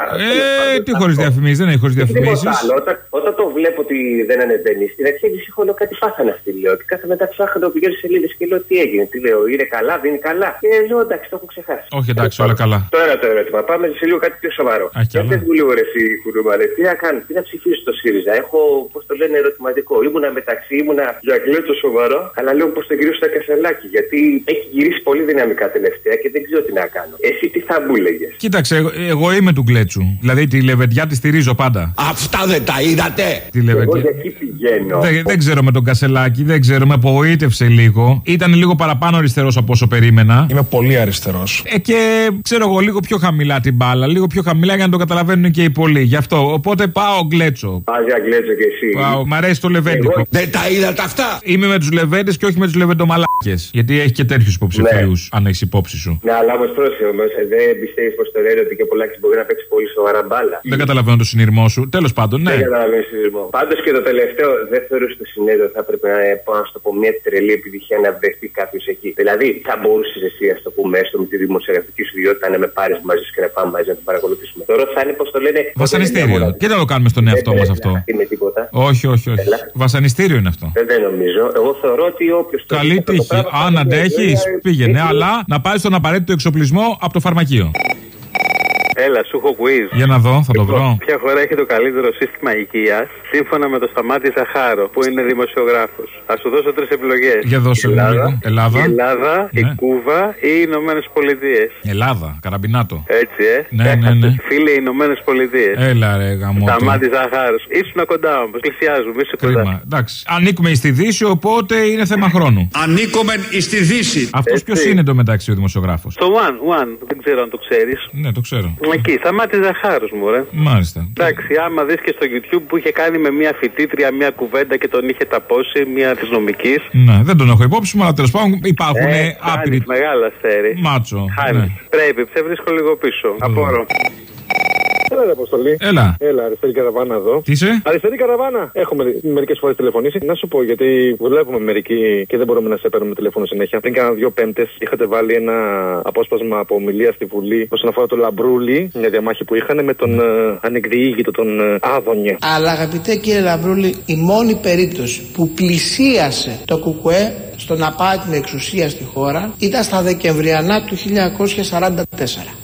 Ε, τι χωρίς διαφημίσεις, δεν έχει χωρίς διαφημίσει. Τίποτα άλλο. Όταν, όταν το βλέπω ότι δεν ανεβαίνει, στην αρχή ανησυχώ λέω κάτι πάθανε αυτή. Λέω και κάθε μετά ψάχνω, πηγαίνω σε σελίδες και λέω τι έγινε. Τι λέω, είναι καλά, δεν είναι καλά. Και λέω εντάξει, το έχω ξεχάσει. Όχι, εντάξει, όλα καλά. Τώρα το ερώτημα. Πάμε σε λίγο κάτι πιο σοβαρό. Α, κι Δεν άλλα. φεύγω λίγο ρε εσύ Κουρούμαλε. Τι να κάνω, τι να ψηφίσω το ΣΥΡΙΖΑ. Έχω, πώς το λένε, ερωτηματικό. Ήμουνα μεταξύ, ήμουνα για κλέτσο σοβαρό, αλλά λέω πώς το γυρίσω στα κασελάκι. Γιατί έχει γυρίσει πολύ δυναμικά τελευταία και δεν ξέρω τι να κάνω. Εσύ τι θα μου έλεγε. Κοίταξε, εγώ, εγώ είμαι του Γκλέτσου. Δηλαδή τη λεβεντιά τη στηρίζω πάντα. Αυτά δεν τα είδατε. Τη λεβεντιά. Εγώ για εκεί πηγαίνω. Δεν, δεν ξέρω με τον Κασελάκη, δεν ξέρω, με απογοήτευσε λίγο. Ήταν λίγο παραπάνω αριστερός από όσο περίμενα. Είμαι πολύ αριστερός. Ε, και ξέρω εγώ λίγο πιο χαμηλά την μπάλα, λίγο πιο χαμηλά για να το καταλαβαίνουν και οι πολλοί. Γι' αυτό. Οπότε πάω γκλέτσο. Πα για γκλέτσο και εσύ. Πάω, μ' αρέσει το λεβέντικο. Δεν τα είδατε αυτά; Είμαι με τους λεβέντες και όχι με τους λεβεντομαλάκες. Γιατί έχει και τέτοιους υποψηφίους, αν έχεις υπόψη σου. Ναι, αλλά όμως πρόσεχε όμως, δεν πιστεύεις πως το λένε ότι και ο Πολάκη μπορεί να παίξει πολύ σοβαρά μπάλα. Δεν καταλαβαίνω το συνειρμό σου. Τέλος πάντων, ναι. Δεν καταλαβαίνω συνειδημό. Πάντως και το τελευταίο, δεν θεωρώ στο συνέδριο θα έπρεπε να πω να σου το πω μια τρελή επιτυχία να βρεθεί κάποιος εκεί. Δηλαδή, θα μπορούσες εσύ, ας το πούμε, έστω με τη δημοσιογραφική σου ιδιότητα να με πάρεις μαζί σου και να πάμε μαζί να το παρακολουθήσουμε. Τώρα θα είναι πώς το λένε. Βασανιστήριο. Και δεν το κάνουμε στον εαυτό μας αυτό. Είναι τίποτα. Όχι, όχι, όχι. Βασανιστήριο είναι αυτό. Δεν, δεν νομίζω. Εγώ θεωρώ ότι όποιος. Καλή τύχη. Αν αντέχεις, πήγαινε. Αλλά να πάρεις τον απαραίτητο εξοπλισμό από το φαρμακείο. Έλα, σου έχω quiz. Για να δω, θα το βρω. Ποια χώρα έχει το καλύτερο σύστημα υγεία σύμφωνα με το Σταμάτη Ζαχάρο, που είναι δημοσιογράφος; Θα σου δώσω τρεις επιλογές. Για δώσε μου λίγο. Ελλάδα. Η Ελλάδα, η Ναι. Κούβα ή οι Ηνωμένες Πολιτείες; Ελλάδα, καραμπινάτο. Έτσι, ε. Ναι, ναι, ναι. Φίλε, οι Ηνωμένες Πολιτείες. Έλα ρε γαμό. Σταμάτη Ζαχάρος. Ήσουν κοντά όμως. Πλησιάζουμε, είσαι κοντά. Κρίμα. Εντάξει. Ανήκουμε στη Δύση, οπότε είναι θέμα χρόνου. Ανήκουμε στη Δύση. Αυτός ποιος είναι το μεταξύ ο δημοσιογράφος; Το One, One. Δεν ξέρω αν το ξέρεις. Ναι, το ξέρω. Εκεί, Σταμάτη Ζαχάρο μου, ρε. Μάλιστα. Εντάξει, άμα δεις και στο YouTube που είχε κάνει με μια φοιτήτρια μια κουβέντα και τον είχε ταπώσει, μια της νομικής. Ναι, δεν τον έχω υπόψη μου, αλλά τέλος πάντων υπάρχουν Ε, άπειροι. χάνεις μεγάλο αστέρι. Μάτσο. Χάνεις. ναι. Πρέπει, σε βρίσκω λίγο πίσω. Απόρρο. Έλα, ρε Αποστόλη. Έλα. Έλα, αριστερή καραβάνα εδώ. Τι είσαι; Αριστερή καραβάνα. Έχουμε μερικές φορές τηλεφωνήσει. Να σου πω, γιατί δουλεύουμε μερικοί και δεν μπορούμε να σε παίρνουμε τηλέφωνο συνέχεια. Πριν κάνα δύο πέμπτες είχατε βάλει ένα απόσπασμα από ομιλία στη Βουλή όσον αφορά το Λαμπρούλι, μια διαμάχη που είχαν με τον ε, ανεκδιήγητο, τον ε, Άδωνη. Αλλά αγαπητέ κύριε Λαμπρούλη, η μόνη περίπτωση που πλησίασε το ΚΚΕ στο να πάρει την εξουσία στη χώρα ήταν στα Δεκεμβριανά του 1944.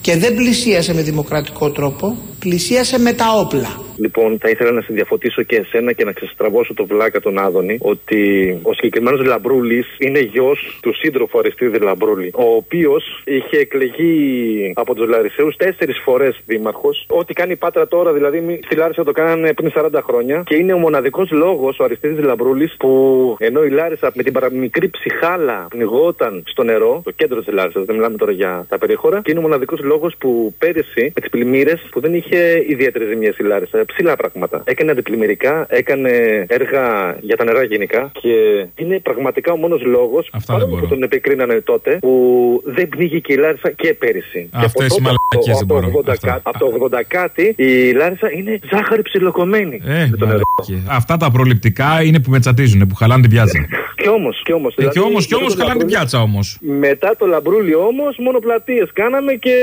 Και δεν πλησίασε με δημοκρατικό τρόπο, πλησίασε με τα όπλα. Λοιπόν, θα ήθελα να σε διαφωτίσω και εσένα και να ξεστραβώσω το βλάκα τον Άδωνη ότι ο συγκεκριμένος Λαμπρούλης είναι γιος του σύντροφου Αριστίδη Λαμπρούλη, ο οποίος είχε εκλεγεί από τους Λαρισαίους τέσσερις φορές δήμαρχος. Ό,τι κάνει η Πάτρα τώρα, δηλαδή, μη- στη Λάρισα το κάνανε πριν 40 χρόνια και είναι ο μοναδικός λόγος ο Αριστίδη Λαμπρούλης που ενώ η Λάρισα με την παραμικρή ψυχάλα πνιγόταν στο νερό, το κέντρο της Λάρισας, δεν μιλάμε τώρα για τα περίχωρα, και είναι ο μοναδικός λόγος που πέρυσι με τις πλημμύρες που δεν είχε ιδιαίτερες ζημιές η Λάρισα. Ψιλά πράγματα. Έκανε αντιπλημμυρικά, έκανε έργα για τα νερά γενικά και είναι πραγματικά ο μόνος λόγος που τον επικρίνανε τότε που δεν πνίγηκε η Λάρισα και πέρυσι. Αυτές οι μαλακίες δεν μπορώ. Από το 80 κάτι η Λάρισα είναι ζάχαρη ψιλοκομμένη. Ε, μαλακίες. Αυτά τα προληπτικά είναι που με τσατίζουν, που χαλάνε την πιάτσα. *laughs* Κι όμως, κι όμως. Ε, κι όμως, κι όμως χαλάνε την πιάτσα όμως. Μετά το λαμπρούλι όμως, μόνο πλατείες κάναμε και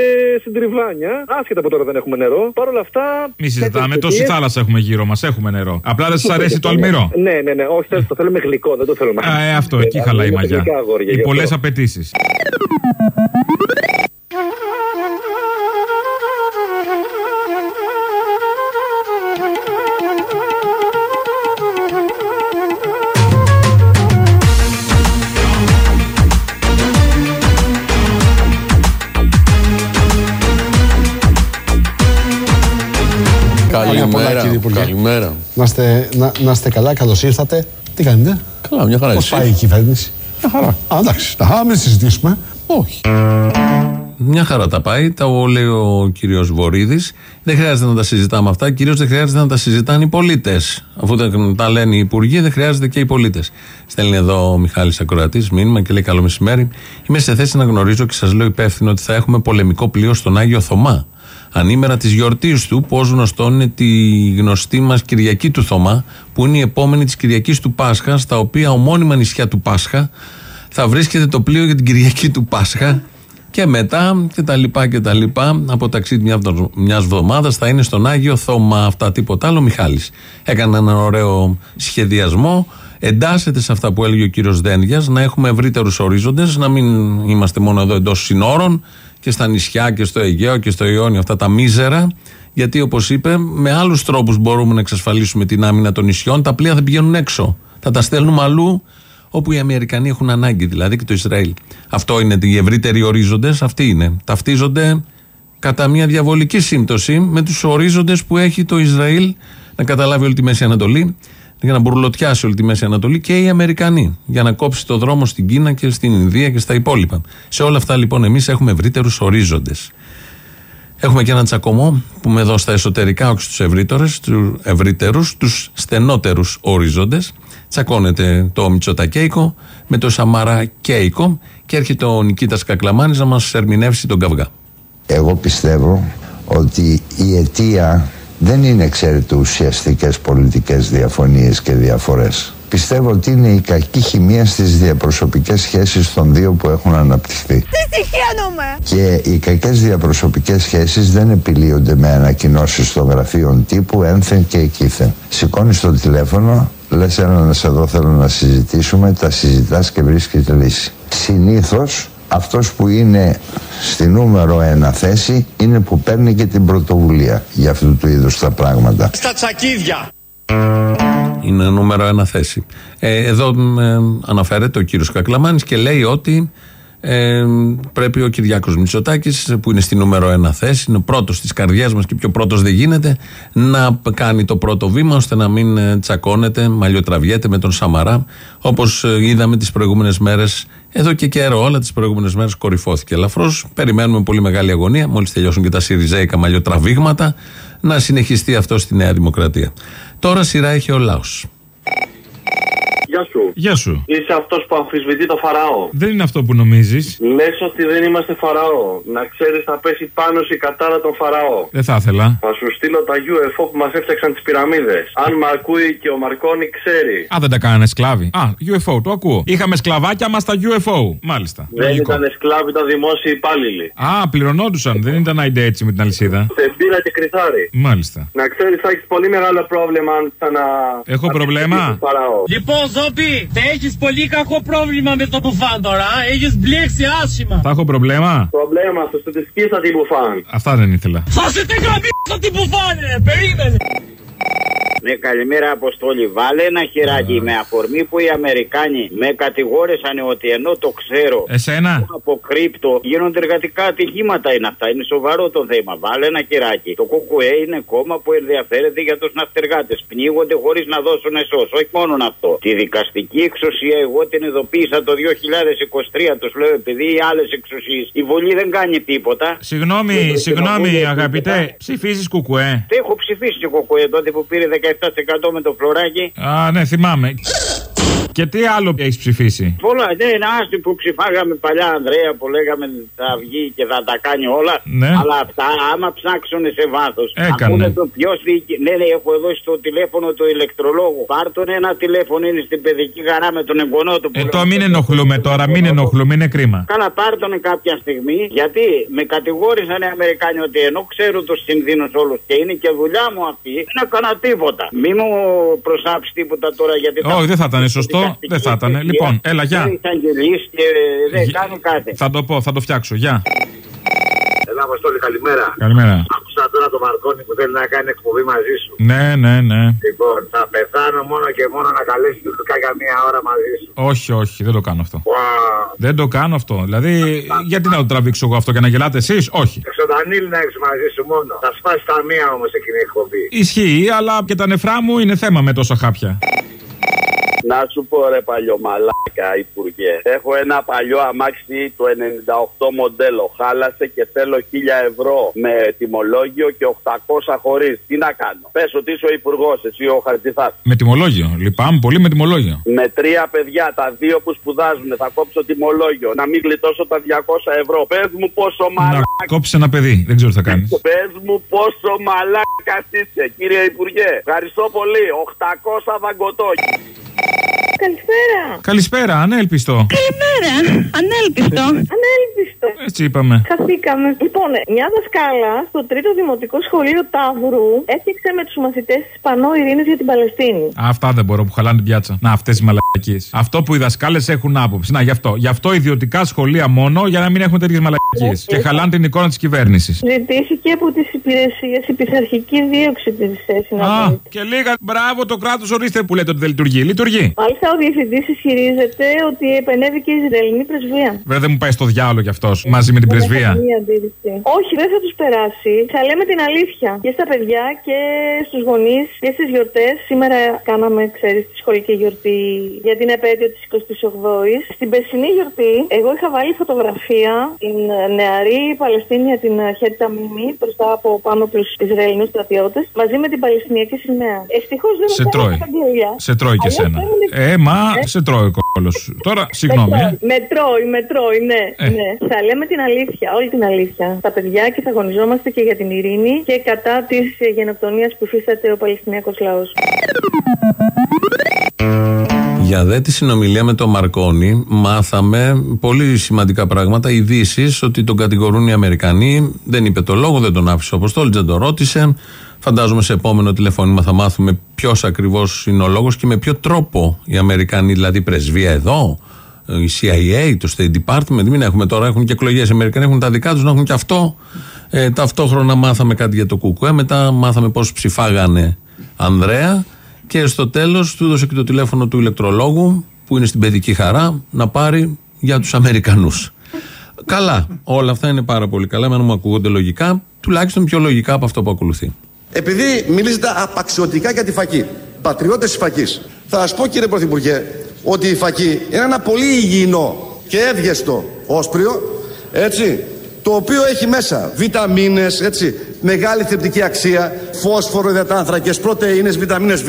συντριβάνια. Άσχετα από τώρα δεν έχουμε νερό. Παρ' όλα αυτά. Μη συζητάμε, τόση θάλασσα έχουμε γύρω μας, έχουμε νερό. Απλά δεν σας αρέσει το αλμυρό. Ναι, ναι, ναι, όχι, το θέλουμε γλυκό, δεν το θέλουμε. Α, ε, αυτό, εκεί χαλάει η μαγιά. Οι πολλές απαιτήσεις. *laughs* *laughs* Χρόνια πολλά, Καλημέρα. κύριε Υπουργέ. Καλημέρα. Να είστε, να, να είστε καλά, καλώς ήρθατε. Τι κάνετε, Καλά, μια χαρά. Πώς εσύ; πάει η κυβέρνηση; Μια χαρά. Α, εντάξει. Α, μην συζητήσουμε. Όχι. Μια χαρά τα πάει, τα λέει ο κύριος Βορύδης. Δεν χρειάζεται να τα συζητάμε αυτά. Κυρίως δεν χρειάζεται να τα συζητάνε οι πολίτες. Αφού τα, τα λένε οι υπουργοί, δεν χρειάζεται και οι πολίτες. Στέλνει εδώ ο Μιχάλης Ακροατής μήνυμα και λέει: Καλό μεσημέρι. Είμαι σε θέση να γνωρίζω και σας λέω υπεύθυνο ότι θα έχουμε πολεμικό πλοίο στον Άγιο Θωμά. Ανήμερα της γιορτής του, που ω γνωστόν είναι τη γνωστή μας Κυριακή του Θωμά, που είναι η επόμενη της Κυριακής του Πάσχα, στα οποία ομώνυμα νησιά του Πάσχα θα βρίσκεται το πλοίο για την Κυριακή του Πάσχα. Και μετά και τα λοιπά και τα λοιπά από ταξίδι μια, μιας εβδομάδας θα είναι στον Άγιο Θωμά. Αυτά τίποτα άλλο Μιχάλης. Έκανε έναν ωραίο σχεδιασμό εντάσσεται σε αυτά που έλεγε ο κύριος Δένδιας να έχουμε ευρύτερους ορίζοντες να μην είμαστε μόνο εδώ εντός συνόρων και στα νησιά και στο Αιγαίο και στο Ιόνιο αυτά τα μίζερα γιατί όπως είπε με άλλους τρόπους μπορούμε να εξασφαλίσουμε την άμυνα των νησιών τα πλοία θα πηγαίνουν έξω θα τα στέλνουμε αλλού όπου οι Αμερικανοί έχουν ανάγκη, δηλαδή και το Ισραήλ. Αυτό είναι οι ευρύτεροι ορίζοντες, αυτοί είναι. Ταυτίζονται κατά μια διαβολική σύμπτωση με τους ορίζοντες που έχει το Ισραήλ να καταλάβει όλη τη Μέση Ανατολή, για να μπουρλωτιάσει όλη τη Μέση Ανατολή και οι Αμερικανοί, για να κόψει το δρόμο στην Κίνα και στην Ινδία και στα υπόλοιπα. Σε όλα αυτά λοιπόν εμείς έχουμε ευρύτερους ορίζοντες. Έχουμε και έναν τσακωμό που με εδώ στα εσωτερικά, όχι στους ευρύτερους, τους στενότερους ορίζοντες. Τσακώνεται το Μητσοτακέικο με το Σαμαρακέικο και έρχεται ο Νικήτας Κακλαμάνης να μας ερμηνεύσει τον καυγά. Εγώ πιστεύω ότι η αιτία δεν είναι, ξέρετε, ουσιαστικές πολιτικές διαφωνίες και διαφορές. Πιστεύω ότι είναι η κακή χημεία στις διαπροσωπικές σχέσεις των δύο που έχουν αναπτυχθεί. Τι στοιχείωνουμε! Και οι κακές διαπροσωπικές σχέσεις δεν επιλύονται με ανακοινώσεις των γραφείων τύπου ένθεν και εκείθεν. Σηκώνεις το τηλέφωνο, λες έλα να σε δω θέλω να συζητήσουμε, τα συζητάς και βρίσκεται λύση. Συνήθως αυτός που είναι στη νούμερο ένα θέση είναι που παίρνει και την πρωτοβουλία για αυτού του είδους τα πράγματα. Στα τσακίδια. Είναι νούμερο ένα θέση. Ε, εδώ ε, αναφέρεται ο κύριος Κακλαμάνης και λέει ότι ε, πρέπει ο Κυριάκος Μητσοτάκης που είναι στη νούμερο ένα θέση, είναι πρώτος στις καρδιές μας και πιο πρώτος δεν γίνεται, να κάνει το πρώτο βήμα ώστε να μην ε, τσακώνεται, μαλλιοτραβιέται με τον Σαμαρά όπως ε, είδαμε τις προηγούμενες μέρες εδώ και καιρό, όλα τις προηγούμενες μέρες κορυφώθηκε ελαφρώς. Περιμένουμε πολύ μεγάλη αγωνία, μόλις τελειώσουν και τα Σιριζέικα μαλλιοτραβήγματα, να συνεχιστεί αυτό στη Νέα Δημοκρατία. Τώρα σειρά έχει ο λαός. Γεια σου. Γεια σου. Είσαι αυτός που αμφισβητεί το Φαραώ. Δεν είναι αυτό που νομίζεις. Λε ότι δεν είμαστε Φαραώ. Να ξέρεις, θα πέσει πάνω σου η κατάρα των Φαραώ. Δεν θα ήθελα. Θα σου στείλω τα UFO που μας έφτιαξαν τις πυραμίδες. Αν μ' ακούει και ο Μαρκόνι, ξέρει. Α, δεν τα κάνανε σκλάβοι. Α, UFO, το ακούω. Είχαμε σκλαβάκια μας τα UFO. Μάλιστα. Δεν Λογικό. ήταν σκλάβοι τα δημόσιοι υπάλληλοι. Α, πληρωνόντουσαν. Δεν ήταν άιντε έτσι με την αλυσίδα. Τεμπίλα και κρυθάρι. Μάλιστα. Να ξέρεις, θα έχεις πολύ μεγάλο πρόβλημα αν ξανα. Έχω πρόβλημα. Φαραώ. Λοιπόν, Ζόμπι, έχεις πολύ κακό πρόβλημα με το μπουφάν τώρα. Έχεις μπλέξει άσχημα. Θα έχω προβλέμα; Πρόβλημα, στο τη σκίσα την μπουφάν. Αυτά δεν ήθελα. Θα σε την γραμμίσω την μπουφάν, ρε. Περίμενε. Ναι, καλημέρα Αποστόλη. Βάλε ένα χεράκι με αφορμή που οι Αμερικάνοι με κατηγόρησαν ότι ενώ το ξέρω. Εσένα; Από κρύπτο γίνονται εργατικά ατυχήματα είναι αυτά. Είναι σοβαρό το θέμα. Βάλε ένα χεράκι. Το ΚΚΕ είναι κόμμα που ενδιαφέρεται για τους ναυτεργάτες. Πνίγονται χωρίς να δώσουν εσώς. Όχι μόνο αυτό. Τη δικαστική εξουσία εγώ την ειδοποίησα το 2023. Τους λέω επειδή οι άλλες εξουσίες. Η Βουλή δεν κάνει τίποτα. Συγγνώμη, συγγνώμη, αγαπητέ. Ψηφίζεις κουκουέ; Τι έχω ψηφίσει και κοκκοέ τότε που πήρε 17% με το φλωράκι. Α, ναι, θυμάμαι. Και τι άλλο έχεις ψηφίσει; Πολλά, ναι, ένα άστι που ψηφάγαμε παλιά, Ανδρέα, που λέγαμε θα βγει και θα τα κάνει όλα. Ναι. Αλλά αυτά, άμα ψάξουν σε βάθος. Έκανε. το ποιος δίκη. Ναι, ναι, έχω εδώ στο τηλέφωνο του ηλεκτρολόγου. Πάρτον ένα τηλέφωνο, είναι στην παιδική χαρά με τον εγγονό του. Ε, το μην ενοχλούμε τώρα, μην ενοχλούμε, είναι κρίμα. Καλά, πάρτον κάποια στιγμή, γιατί με κατηγόρησαν οι Αμερικάνοι ότι ενώ ξέρω τους κινδύνου όλους και είναι και δουλειά μου αυτή, δεν έκανα τίποτα. Μη μου προσάψεις τίποτα τώρα γιατί. Όχι, δεν θα ήταν σωστό. Δεν θα ήταν. Λοιπόν, έλα, γεια. Εισαγγελείς και δεν κάνει κάτι. Θα το πω, θα το φτιάξω. Γεια. Έλα, Αποστόλη, καλημέρα. Καλημέρα. Άκουσα τώρα τον Μαρκόνι που θέλει να κάνει εκπομπή μαζί σου. Ναι, ναι, ναι. Λοιπόν, θα πεθάνω μόνο και μόνο να καλέσει του για μία ώρα μαζί σου. Όχι, όχι, δεν το κάνω αυτό. Wow. Δεν το κάνω αυτό. Δηλαδή, γιατί να το τραβήξω εγώ αυτό και να γελάτε εσείς, όχι. Εξωτανίλη να έχεις μαζί σου μόνο. Θα σπάσει τα μία όμως εκείνη η εκπομπή. Ισχύει, αλλά και τα νεφρά μου είναι θέμα με τόσα χάπια. Να σου πω ρε παλιό μαλάκα υπουργέ. Έχω ένα παλιό αμάξι το 98 μοντέλο. Χάλασε και θέλω 1000 ευρώ με τιμολόγιο και 800 χωρίς. Τι να κάνω; Πες ότι είσαι ο υπουργός, εσύ ο Χαρτιθά. Με τιμολόγιο. Λυπάμαι πολύ με τιμολόγιο. Με τρία παιδιά, τα δύο που σπουδάζουν, θα κόψω τιμολόγιο. Να μην γλιτώσω τα 200 ευρώ. Πες μου πόσο μαλάκα. Να κόψεις ένα παιδί. Δεν ξέρω τι θα κάνεις. *laughs* Πες μου πόσο μαλάκα είσαι, κύριε Υπουργέ. Ευχαριστώ πολύ. 800 δαγκωτό. Καλησπέρα. Καλησπέρα, ανέλπιστο. Καλημέρα. Ανέλπιστο. Ανέλπιστο. Έτσι είπαμε. Χαθήκαμε. Λοιπόν, μια δασκάλα στο τρίτο δημοτικό σχολείο Ταύρου έφτιαξε με τους μαθητές της Πανό Ειρήνης για την Παλαιστίνη. Αυτά δεν μπορώ που χαλάνε την πιάτσα. Να, αυτές οι μαλακίες. Αυτό που οι δασκάλες έχουν άποψη. Να, γι' αυτό. Γι' αυτό ιδιωτικά σχολεία μόνο για να μην έχουν τέτοιες μαλακίες. Και χαλάνε την εικόνα της κυβέρνησης. Ζητήθηκε από τις υπηρεσίες η πειθαρχική δίωξη της Α, συναντήση. και λίγα. Μπράβο το κράτος, ορίστε που λέτε ότι δεν λειτουργεί. Λειτουργεί. Μάλιστα, ο διευθυντής ισχυρίζεται ότι επενέβη και η Ισραηλινή πρεσβεία. Βέβαια δεν μου πάει στο διάλογο κι αυτός μαζί με την Δεν πρεσβεία. έχω καμία αντίρρηση. Όχι, δεν θα τους περάσει. Θα λέμε την αλήθεια. Και στα παιδιά και στους γονείς και στις γιορτές. Σήμερα κάναμε, ξέρεις, τη σχολική γιορτή για την επέτειο της 28η. Στην περσινή γιορτή, εγώ είχα βάλει φωτογραφία την νεαρή Παλαιστίνια, την Χέρτα Μιμή, μπροστά από πάνω από τους Ισραηλινούς στρατιώτες, μαζί με την Παλαιστινιακή σημαία. Ευτυχώς δεν Σε μου τρώει. έκαναν καγγελιά. Σε τρώει και Αλλιώς σένα. θα ήμουν- Ε, μα σε τρώει ο κόλος σου. Τώρα, συγγνώμη. ε. Με τρώει, με τρώει, ναι, Ε. ναι. Θα λέμε την αλήθεια, όλη την αλήθεια. Τα παιδιά και θα αγωνιζόμαστε και για την ειρήνη και κατά της γενοκτονίας που υφίσταται ο Παλαιστινιακός λαός. Για δε τη συνομιλία με τον Μαρκόνι, μάθαμε πολύ σημαντικά πράγματα. Ειδήσεις ότι τον κατηγορούν οι Αμερικανοί. Δεν είπε το λόγο, δεν τον άφησε ο Αποστόλης, δεν τον ρώτησε. Φαντάζομαι σε επόμενο τηλεφώνημα θα μάθουμε ποιος ακριβώς είναι ο λόγος και με ποιο τρόπο οι Αμερικανοί, δηλαδή η πρεσβεία εδώ, η CIA, το State Department, μην έχουμε τώρα, έχουν και εκλογές. Οι Αμερικανοί έχουν τα δικά τους, να έχουν και αυτό. Ε, ταυτόχρονα μάθαμε κάτι για το ΚΚΕ, μετά μάθαμε πώς ψηφάγανε Ανδρέα. Και στο τέλος του έδωσε και το τηλέφωνο του ηλεκτρολόγου που είναι στην παιδική χαρά να πάρει για τους Αμερικανούς. Καλά. Όλα αυτά είναι πάρα πολύ καλά. Εμένα μου ακούγονται λογικά, τουλάχιστον πιο λογικά από αυτό που ακολουθεί. Επειδή μιλήσετε απαξιωτικά για τη φακή, πατριώτες τη φακής, θα σας πω κύριε Πρωθυπουργέ ότι η φακή είναι ένα πολύ υγιεινό και εύγεστο όσπριο, έτσι, το οποίο έχει μέσα βιταμίνες, έτσι, μεγάλη θρεπτική αξία, φόσφορο, υδατάνθρακες, πρωτεΐνες, βιταμίνες Β,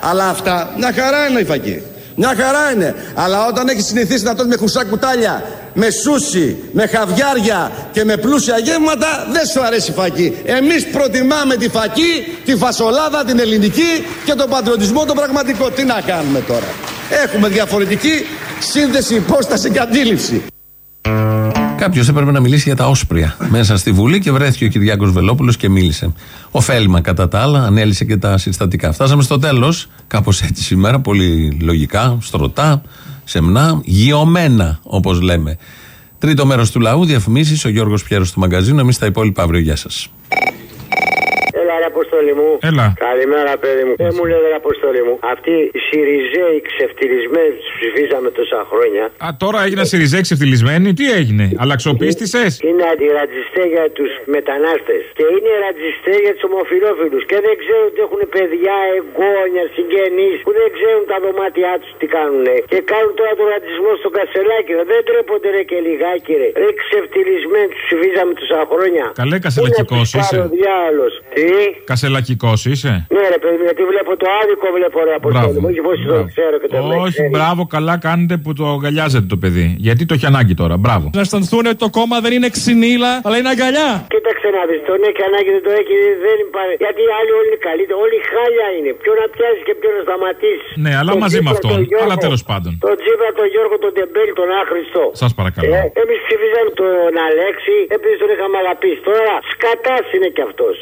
αλλά αυτά μια χαρά είναι η φακή. Μια χαρά είναι. Αλλά όταν έχεις συνηθίσει να τρως με χρυσά κουτάλια, με σούσι, με χαβιάρια και με πλούσια γεύματα, δεν σου αρέσει η φακή. Εμείς προτιμάμε τη φακή, τη φασολάδα, την ελληνική και τον πατριωτισμό τον πραγματικό. Τι να κάνουμε τώρα. Έχουμε διαφορετική σύνδεση, υπόσταση και αντίληψη. Κάποιος έπρεπε να μιλήσει για τα όσπρια μέσα στη Βουλή και βρέθηκε ο Κυριάκος Βελόπουλος και μίλησε. Ωφέλιμα κατά τα άλλα, ανέλησε και τα συστατικά. Φτάσαμε στο τέλος, κάπως έτσι σήμερα, πολύ λογικά, στρωτά, σεμνά, γιωμένα όπως λέμε. Τρίτο μέρος του λαού, διαφημίσεις, ο Γιώργος Πιέρος του μαγκαζίνου. Εμείς τα υπόλοιπα αύριο. Γεια σας. Έλα ρε Αποστόλη μου. Έλα. Καλημέρα, παιδί μου. Δεν μου λέει, ρε Αποστόλη μου. Αυτοί οι Σιριζέοι ξεφτυλισμένοι τους ψηφίζαμε τόσα χρόνια. Α, τώρα έγιναν Σιριζέ ξεφτυλισμένοι; Τι έγινε, αλλαξοπίστησες; Είναι αντιρατζιστέ για τους μετανάστες. Και είναι ρατζιστέ για τους ομοφυλόφιλους. Και δεν ξέρουν ότι έχουν παιδιά, εγγόνια, συγγενείς που δεν ξέρουν τα δωμάτια τους τι κάνουν. Και κάνουν τώρα τον ρατσισμό στο κασελάκι. ρε. Δεν τρέπονται ρε και λιγάκι ρε. Ρε ξεφτυλισμένοι τους ψηφίζαμε τόσα χρόνια. Καλέ κασελακικός Είναι είσαι. ο διάολος. Τι; Κασελακικός είσαι; Ναι, ρε παιδί, μου, γιατί βλέπω το άδικο, βλέπω ρε Αποστόλη. μου. Όχι πώ το ξέρω και το βλέπω. Όχι, μπράβο, καλά κάνετε που το αγκαλιάζετε το παιδί. Γιατί το έχει ανάγκη τώρα. Μπράβο. Να αισθανθούν ότι το κόμμα δεν είναι ξυνήλα, αλλά είναι αγκαλιά. Κοίταξε να δεις, τον έχει ανάγκη, δεν το έχει, δεν υπάρχει. Γιατί οι άλλοι όλοι είναι καλοί, όλοι χάλια είναι. Ποιο να πιάσεις και ποιο να σταματήσεις. Ναι, αλλά Τον μαζί με Τσίπρα, αυτόν. τον Γιώργο, Αλλά τέλος πάντων. Τον Τζίπρα, τον Γιώργο, τον Τεμπέλη, τον Άχρηστο. Σας παρακαλώ. Ε, Εμείς ψηφίζαμε τον Αλέξη επειδή τον είχαμε αγαπήσει. Τώρα σκατάς είναι κι αυτός.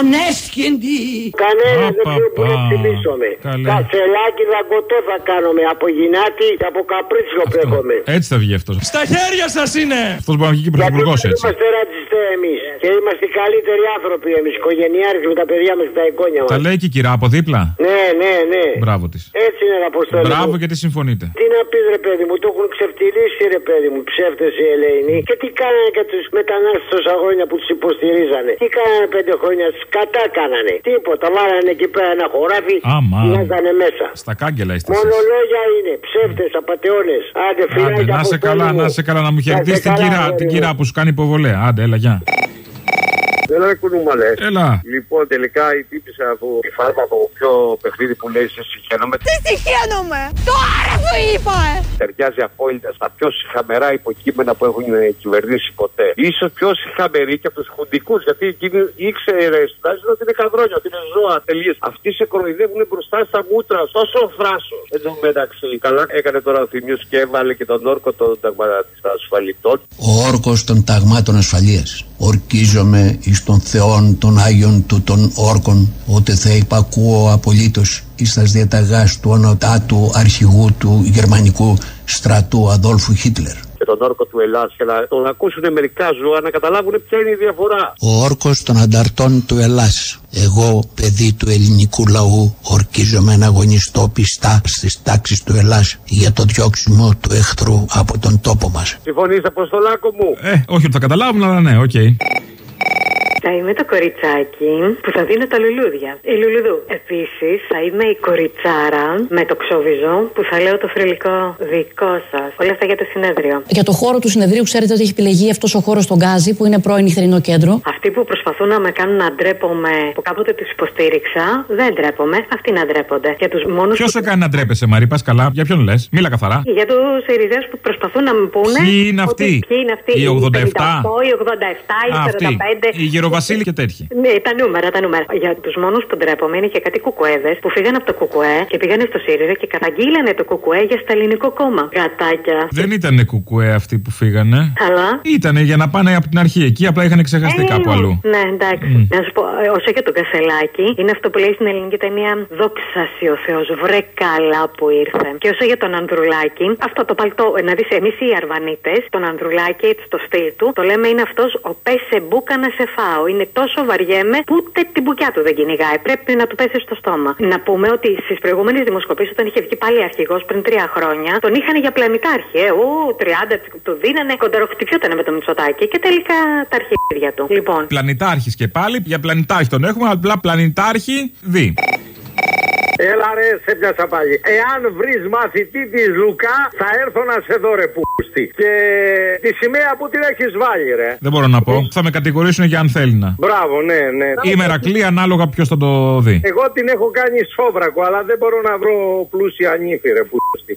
Ανέσχυντη. Κανένα δεν Πα, ξέρει που πα. να ψηφίσουμε. Καλέ. Κασελάκι δαγκωτό θα κάνουμε. Από γυνάτη και από καπρίτσιο πλέκομαι. Έτσι θα βγει αυτός. Στα χέρια σας είναι. Αυτός μπορεί να βγει και πρωθυπουργός Δεν έτσι. είμαστε ρατσιστές εμείς. Και είμαστε οι καλύτεροι άνθρωποι εμείς. Οικογενειάρχε με τα παιδιά μας και τα εγγόνια μας. Τα λέει και η κυρά από δίπλα. Ναι, ναι, ναι. Μπράβο της. Έτσι είναι ρε Αποστόλη. Μπράβο μου. γιατί συμφωνείτε. Τι να πεις ρε παιδί μου, το έχουν ξεφτυλίσει ρε παιδί μου, ψεύτες οι Ελεηνοί. Και τι κάνανε και τους μετανάστες τόσα χρόνια που τους υποστηρίζανε. Τι κάνανε πέντε χρόνια, σκατά κάνανε. Τίποτα, βάλανε εκεί πέρα ένα χωράφι, Άμα. βγάζανε μέσα. Στα κάγκελα είστε. Μόνο εσείς. λόγια είναι, ψεύτες, απαταιώνες. Άντε, Άντε, φιλάκια να σε Αποστόλη καλά, μου. να σε καλά, να μου χαιρετήσεις την καλά, κυρά, αγόρι την μου. κυρά που σου κάνει υποβολέα. Άντε, έλα, γεια. Έλα, ρε κουνούμαλε. Έλα. Λοιπόν, τελικά η τύπησα από τη φάρμα από ποιο παιχνίδι που λέει σε συγχαίρομαι. Τι συγχαίρομαι; Τώρα σου είπα. ε. Ταιριάζει απόλυτα στα πιο συχαμερά υποκείμενα που έχουν ε, κυβερνήσει ποτέ. σω πιο συχαμερή και από τους χουντικούς. Γιατί εκείνοι ήξερε τουλάχιστον ότι είναι καδρόνια, ότι είναι ζώα τελείω. Αυτοί σε κοροϊδεύουν μπροστά στα μούτρα, τόσο φράσο. Εν τω μεταξύ, καλά έκανε τώρα ο Θημιού και έβαλε και τον όρκο των ταγματιστών ασφαλιτών. Ο όρκος των ταγμάτων ασφαλείας. Ορκίζομαι εις των θεών των Άγιων του των όρκων ότι θα υπακούω απολύτως εις τας διαταγάς του ονοτάτου αρχηγού του γερμανικού στρατού Αδόλφου Χίτλερ. Και τον όρκο του Ελλάς και να τον ακούσουν μερικά ζώα να καταλάβουν ποια είναι η διαφορά. Ο όρκος των ανταρτών του Ελλάς. Εγώ, παιδί του ελληνικού λαού, ορκίζομαι να αγωνιστώ πιστά στις τάξεις του Ελλάς για το διώξιμο του εχθρού από τον τόπο μας. Συμφωνείς Αποστολάκο μου; Ε, όχι ότι θα καταλάβουν, αλλά ναι, οκ. Θα είμαι το κοριτσάκι που θα δίνω τα λουλούδια. Η Λουλουδού. Επίσης θα είμαι η κοριτσάρα με το ξόβυζο που θα λέω το θρυλικό δικό σας. Όλα αυτά για το συνέδριο. Για το χώρο του συνεδρίου, ξέρετε ότι έχει επιλεγεί αυτός ο χώρος στο Γκάζι, που είναι πρώην νυχτερινό κέντρο. Αυτοί που προσπαθούν να με κάνουν να ντρέπομαι, που κάποτε τους υποστήριξα, δεν ντρέπομαι. Αυτοί να ντρέπονται. Για τους μόνους. Ποιος σε κάνει να ντρέπεσαι, μαρή, πας καλά. Για ποιον λες, μίλα καθαρά. Για τους Ερυδέου που προσπαθούν να μου πούνε. Ποιοι είναι ότι- αυτοί; Ποιοι είναι αυτοί; Οι 87? 58, οι 87, οι Α, 45. αυτοί. Η Γεροβασίλη και τέτοιοι. Ναι, τα νούμερα, τα νούμερα. Για τους μόνους που ντρέπομαι είναι και κάτι κουκουέδε που φύγαν από το κουκουέ και πήγανε στο ΣΥΡΙΖΑ και καταγγείλανε το κουκουέ για στα ελληνικό κόμμα. Γατάκια. Δεν ήταν κουκουέ αυτοί που φύγανε. Αλλά; Ήτανε για να πάνε από την αρχή εκεί, απλά είχαν ξεχαστεί Ε, κάπου αλλού. Ναι, εντάξει. Μμ. Να σου πω, ε, όσο για τον Κασελάκη, είναι αυτό που λέει στην ελληνική ταινία Δόξα σοι ο Θεός, βρε καλά που ήρθε. Και όσο για τον Ανδρουλάκη, αυτό το παλτό, ε, να δεις εμείς οι Αρβανίτες, τον Ανδρουλάκη, έτσι το στυλ του, το λέμε είναι αυτός ο πέσε μπούκα να σε φάω. Είναι τόσο βαριέμαι που ούτε την μπουκιά του δεν κυνηγάει. Πρέπει να του πέσει στο στόμα. Να πούμε ότι στις προηγούμενες δημοσκοπήσεις, όταν είχε βγει πάλι αρχηγός πριν τρία χρόνια, τον είχαν για πλανητάρχη. Ε, ου, 30 του δίνανε, κοντεροχτυπιόταν με το Μητσοτάκι και τελικά τα αρχίδια του. Λοιπόν, Πλανητάρχης και πάλι, για πλανητάρχη τον έχουμε, απλά πλανητάρχη δι. Έλα ρε, σε πιάσα πάλι. Εάν βρεις μαθητή της Λουκά, θα έρθω να σε δω ρε πούστη. Και τη σημαία που την έχεις βάλει, ρε. Δεν μπορώ να πω. Θα με κατηγορήσουν για αν θέλει να. Μπράβο, ναι, ναι. Η Μερακλή ανάλογα ποιος θα το δει. Εγώ την έχω κάνει σόβρακο, αλλά δεν μπορώ να βρω πλούσια νύφη, ρε πούστη.